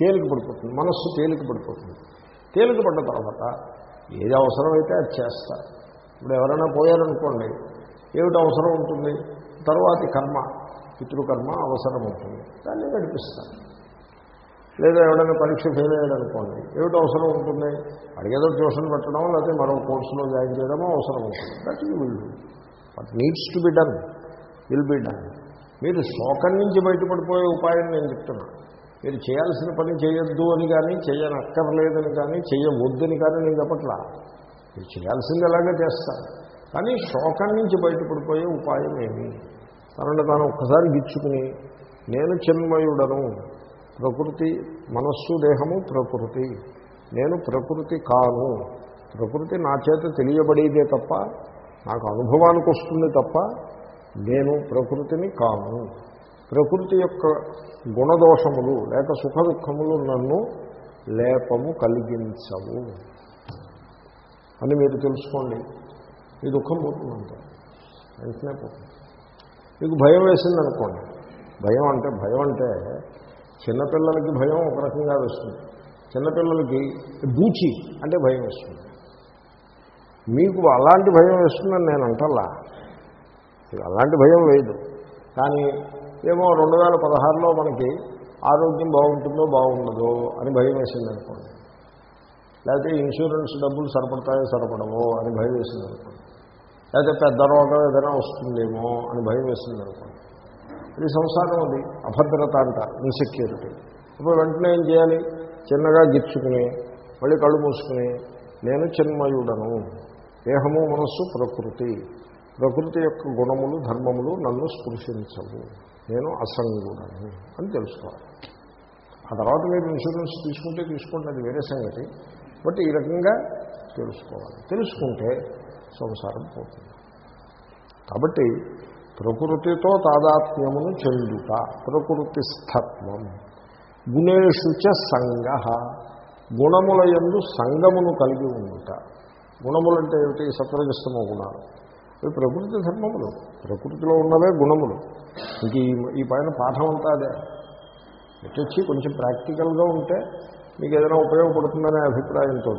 తేలిక పడిపోతుంది. మనస్సు తేలిక పడిపోతుంది. తేలిక పడ్డ తర్వాత ఏది అవసరమైతే అది చేస్తా. ఇప్పుడు ఎవరైనా పోయారనుకోండి ఏమిటి అవసరం ఉంటుంది? తర్వాతి కర్మ పితృకర్మ అవసరం ఉంటుంది దాన్ని నడిపిస్తారు లేదా ఎవడైనా పరీక్ష ఫెయిల్ అయ్యాడనుకోండి ఏమిటి అవసరం ఉంటుంది? అడిగేదో ట్యూషన్ పెట్టడం లేకపోతే మరో కోర్సులో జాయిన్ చేయడమో అవసరం ఉంటుంది. That you will do but needs to be done will be done మీరు శోకం నుంచి బయటపడిపోయే ఉపాయం నేను చెప్తున్నాను మీరు చేయాల్సిన పని చేయొద్దు అని కానీ చేయనక్కర్లేదని కానీ చేయవద్దని కానీ నేను చెప్పట్లా. మీరు చేయాల్సింది ఎలాగే చేస్తారు. కానీ శోకం నుంచి బయటపడిపోయే ఉపాయం ఏమి? తనను తాను ఒక్కసారి గిచ్చుకుని నేను చిన్మయుడను. ప్రకృతి మనస్సు దేహము ప్రకృతి. నేను ప్రకృతి కాను. ప్రకృతి నా చేత తెలియబడేదే తప్ప నాకు అనుభవానికి వస్తుంది తప్ప నేను ప్రకృతిని కాను. ప్రకృతి యొక్క గుణదోషములు లేక సుఖ దుఃఖములు నన్ను లేపము కలిగించవు అని మీరు తెలుసుకోండి. మీ దుఃఖం పోతుందంటే వెంటనే పోతుంది. మీకు భయం వేసింది అనుకోండి భయం అంటే భయం అంటే చిన్నపిల్లలకి భయం ఒక రకంగా వేస్తుంది. చిన్నపిల్లలకి బూచి అంటే భయం వేస్తుంది. మీకు అలాంటి భయం వేస్తుందని నేను అంటల్లా. అలాంటి భయం లేదు. కానీ ఏమో రెండు వేల పదహారులో మనకి ఆరోగ్యం బాగుంటుందో బాగుండదో అని భయం వేసింది అనుకోండి. లేకపోతే ఇన్సూరెన్స్ డబ్బులు సరిపడతాయో సరిపడవో అని భయం వేసింది అనుకోండి. లేకపోతే పెద్ద రోగం ఏదైనా వస్తుందేమో అని భయం వేసింది అనుకోండి. ఇది సంసారం అది అభద్రత అంట ఇన్సెక్యూరిటీ ఇప్పుడు వెంటనే ఏం చేయాలి? చిన్నగా గిచ్చుకుని మళ్ళీ కళ్ళు మూసుకుని నేను చిన్మయుడను. దేహము మనస్సు ప్రకృతి. ప్రకృతి యొక్క గుణములు ధర్మములు నన్ను స్పృశించవు. నేను అసంగుడని అని తెలుసుకోవాలి. ఆ తర్వాత మీరు ఇన్సూరెన్స్ తీసుకుంటే తీసుకుంటే అది వేరే సంగతి. బట్ ఈ రకంగా తెలుసుకోవాలి. తెలుసుకుంటే సంసారం పోతుంది. కాబట్టి ప్రకృతితో తాదాత్మ్యమును చెందుట ప్రకృతి స్థత్వం గుణేషు సంగ గుణముల ఎందు సంగమును కలిగి ఉండుట. గుణములంటే ఏమిటి? సత్వజస్తమ గుణాలు. ఇవి ప్రకృతి ధర్మములు. ప్రకృతిలో ఉన్నవే గుణములు. ఇంక ఈ ఈ పైన పాఠం అంతా అదే. వచ్చి కొంచెం ప్రాక్టికల్గా ఉంటే మీకు ఏదైనా ఉపయోగపడుతుందనే అభిప్రాయంతో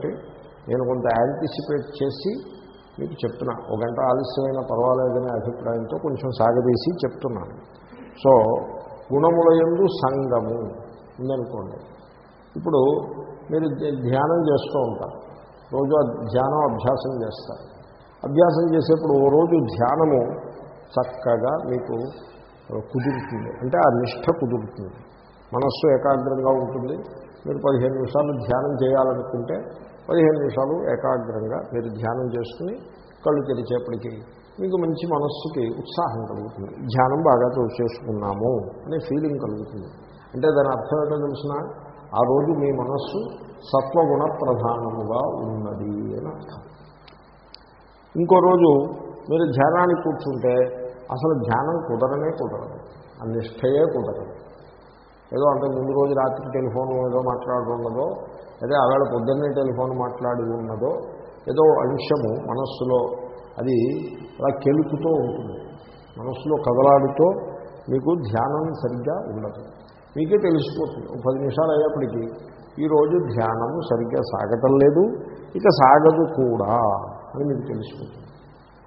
నేను కొంత యాంటిసిపేట్ చేసి మీకు చెప్తున్నా. ఒక గంట ఆలస్యమైన పర్వాలేదనే అభిప్రాయంతో కొంచెం సాగదీసి చెప్తున్నాను. సో గుణముల ఎందు సంగము ఉందనుకోండి. ఇప్పుడు మీరు ధ్యానం చేస్తూ ఉంటారు. రోజు ధ్యానం అభ్యాసం చేస్తారు. అభ్యాసం చేసేప్పుడు ఓ రోజు ధ్యానము చక్కగా మీకు కుదురుతుంది. అంటే ఆ నిష్ట కుదురుతుంది. మనస్సు ఏకాగ్రంగా ఉంటుంది. మీరు పదిహేను నిమిషాలు ధ్యానం చేయాలనుకుంటే పదిహేను నిమిషాలు ఏకాగ్రంగా మీరు ధ్యానం చేసుకుని కళ్ళు తెరిచేపటికి మీకు మంచి మనస్సుకి ఉత్సాహం కలుగుతుంది. ధ్యానం బాగా చేసుకున్నాము అనే ఫీలింగ్ కలుగుతుంది. అంటే దాని అర్థం ఏంటో తెలిసిన? ఆ రోజు మీ మనస్సు సత్వగుణ ప్రధానముగా ఉన్నది అని అర్థం. ఇంకో రోజు మీరు ధ్యానానికి కూర్చుంటే అసలు ధ్యానం కుదరనే కుదరదు. ఆ నిష్ఠయే కుదరదు. ఏదో అంటే ముందు రోజు రాత్రి టెలిఫోన్ ఏదో మాట్లాడడం ఉన్నదో అదే ఆవేళ పొద్దున్నే టెలిఫోన్ మాట్లాడి ఉన్నదో ఏదో అంశము మనస్సులో అది అలా కెలుపుతూ ఉంటుంది. మనస్సులో కదలాడుతూ మీకు ధ్యానం సరిగ్గా ఉండదు. మీకే తెలిసిపోతుంది. పది నిమిషాలు అయ్యేప్పటికీ ఈరోజు ధ్యానము సరిగ్గా సాగటం లేదు ఇక సాగదు కూడా. అని మీకు తెలిసిపోతుంది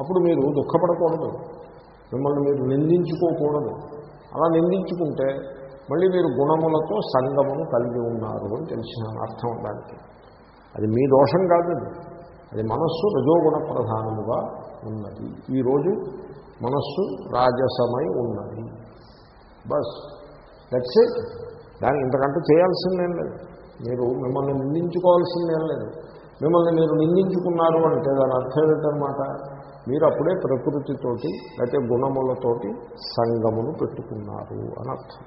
అప్పుడు మీరు దుఃఖపడకూడదు. మిమ్మల్ని మీరు నిందించుకోకూడదు. అలా నిందించుకుంటే మళ్ళీ మీరు గుణములతో సంగమును కలిగి ఉన్నారు అని తెలిసిన అర్థం దానికి. అది మీ దోషం కాదు. అది మనస్సు రజోగుణ ప్రధానముగా ఉన్నది. ఈరోజు మనస్సు రాజసమై ఉన్నది. బస్. దట్స్ ఇట్ దాన్ని ఇంతకంటే చేయాల్సిందేం లేదు. మీరు మిమ్మల్ని నిందించుకోవాల్సిందేం లేదు. మిమ్మల్ని మీరు నిందించుకున్నారు అంటే దాని అర్థం ఏంటనమాట మీరు అప్పుడే ప్రకృతితోటి లేకపోతే గుణములతోటి సంగమును పెట్టుకున్నారు అని అర్థం.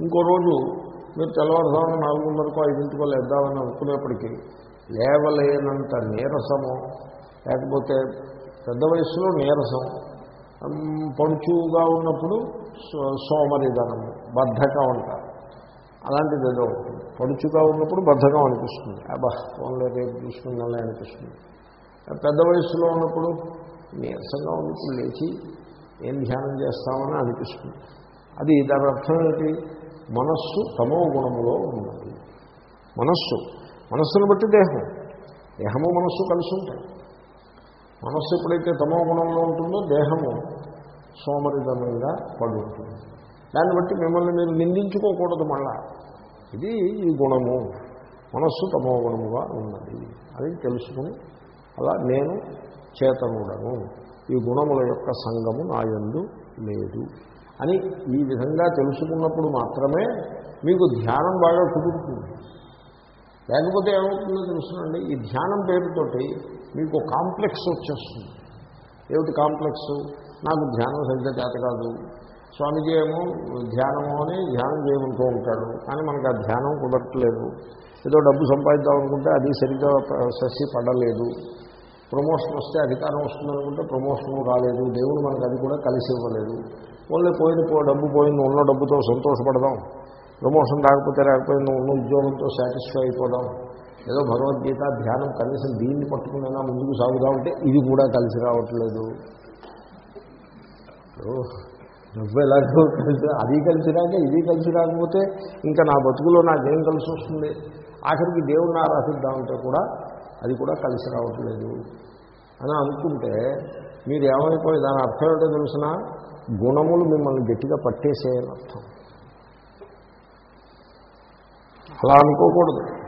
ఇంకో రోజు మీరు తెల్లవారుజామున నాలుగున్నరకు ఐదింటికో లేద్దామని అనుకునేప్పటికీ లేవలేనంత నీరసము లేకపోతే పెద్ద వయసులో నీరసం పడుచుగా ఉన్నప్పుడు సోమరిధనము బద్ధకం అంటారు. అలాంటిది ఏదో పడుచుగా ఉన్నప్పుడు బద్ధకం అనిపిస్తుంది. అబ్బా ఫోన్లో రేపు చూసుకుందాలే అనిపిస్తుంది. పెద్ద వయసులో ఉన్నప్పుడు నీరసంగా ఉన్నప్పుడు లేచి ఏం ధ్యానం చేస్తామని అనిపిస్తుంది. అది దాని అర్థం ఏంటి మనస్సు తమో గుణములో ఉన్నది. మనస్సు మనస్సును బట్టి దేహం. దేహము మనస్సు కలిసి ఉంటాయి. మనస్సు ఎప్పుడైతే తమో గుణంలో ఉంటుందో దేహము సోమరిధనంగా పడి ఉంటుంది దాన్ని బట్టి మిమ్మల్ని మీరు నిందించుకోకూడదు మళ్ళా. ఇది ఈ గుణము. మనస్సు తమో గుణముగా ఉన్నది. అది తెలుసుకుని అలా నేను చేతనుడను. ఈ గుణముల యొక్క సంగము నాయందు లేదు అని ఈ విధంగా తెలుసుకున్నప్పుడు మాత్రమే మీకు ధ్యానం బాగా కుదురుతుంది. లేకపోతే ఏమవుతుందో తెలుసునండి ఈ ధ్యానం పేరుతోటి మీకు కాంప్లెక్స్ వచ్చేస్తుంది. ఏమిటి కాంప్లెక్స్? నాకు ధ్యానం సరిగ్గా చేత కాదు. స్వామిజీ ఏమో ధ్యానము అని ధ్యానం చేయమంటూ ఉంటాడు. కానీ మనకు ఆ ధ్యానం కుదరట్లేదు. ఏదో డబ్బు సంపాదిద్దాం అనుకుంటే అది సరిగ్గా ససి పడలేదు. ప్రమోషన్ వస్తే అధికారం వస్తుందనుకుంటే ప్రమోషన్ రాలేదు. దేవుడు మనకు అది కూడా కలిసి ఇవ్వలేదు. ఓన్లీ పోయిన పో డబ్బు పోయింది ఉన్న డబ్బుతో సంతోషపడదాం. ప్రమోషన్ రాకపోతే రాకపోయింది ఉన్న ఉద్యోగంతో సాటిస్ఫై అయిపోదాం. ఏదో భగవద్గీత ధ్యానం కనీసం దీన్ని పట్టుకునైనా ముందుకు సాగుదా ఉంటే ఇది కూడా కలిసి రావట్లేదు. నువ్వు ఎలాగో కలిసి [LAUGHS] అది కలిసి రాక ఇది కలిసి రాకపోతే ఇంకా నా బతుకులో నాకేం కలిసి వస్తుంది ఆఖరికి దేవుడిని ఆరాధిద్దామంటే కూడా అది కూడా కలిసి రావట్లేదు. అని అనుకుంటే మీరు ఏమైపోయి దాని అర్థం ఏంటో తెలిసిన? గుణములు మిమ్మల్ని గట్టిగా పట్టేసేయని అర్థం. అలా అనుకోకూడదు.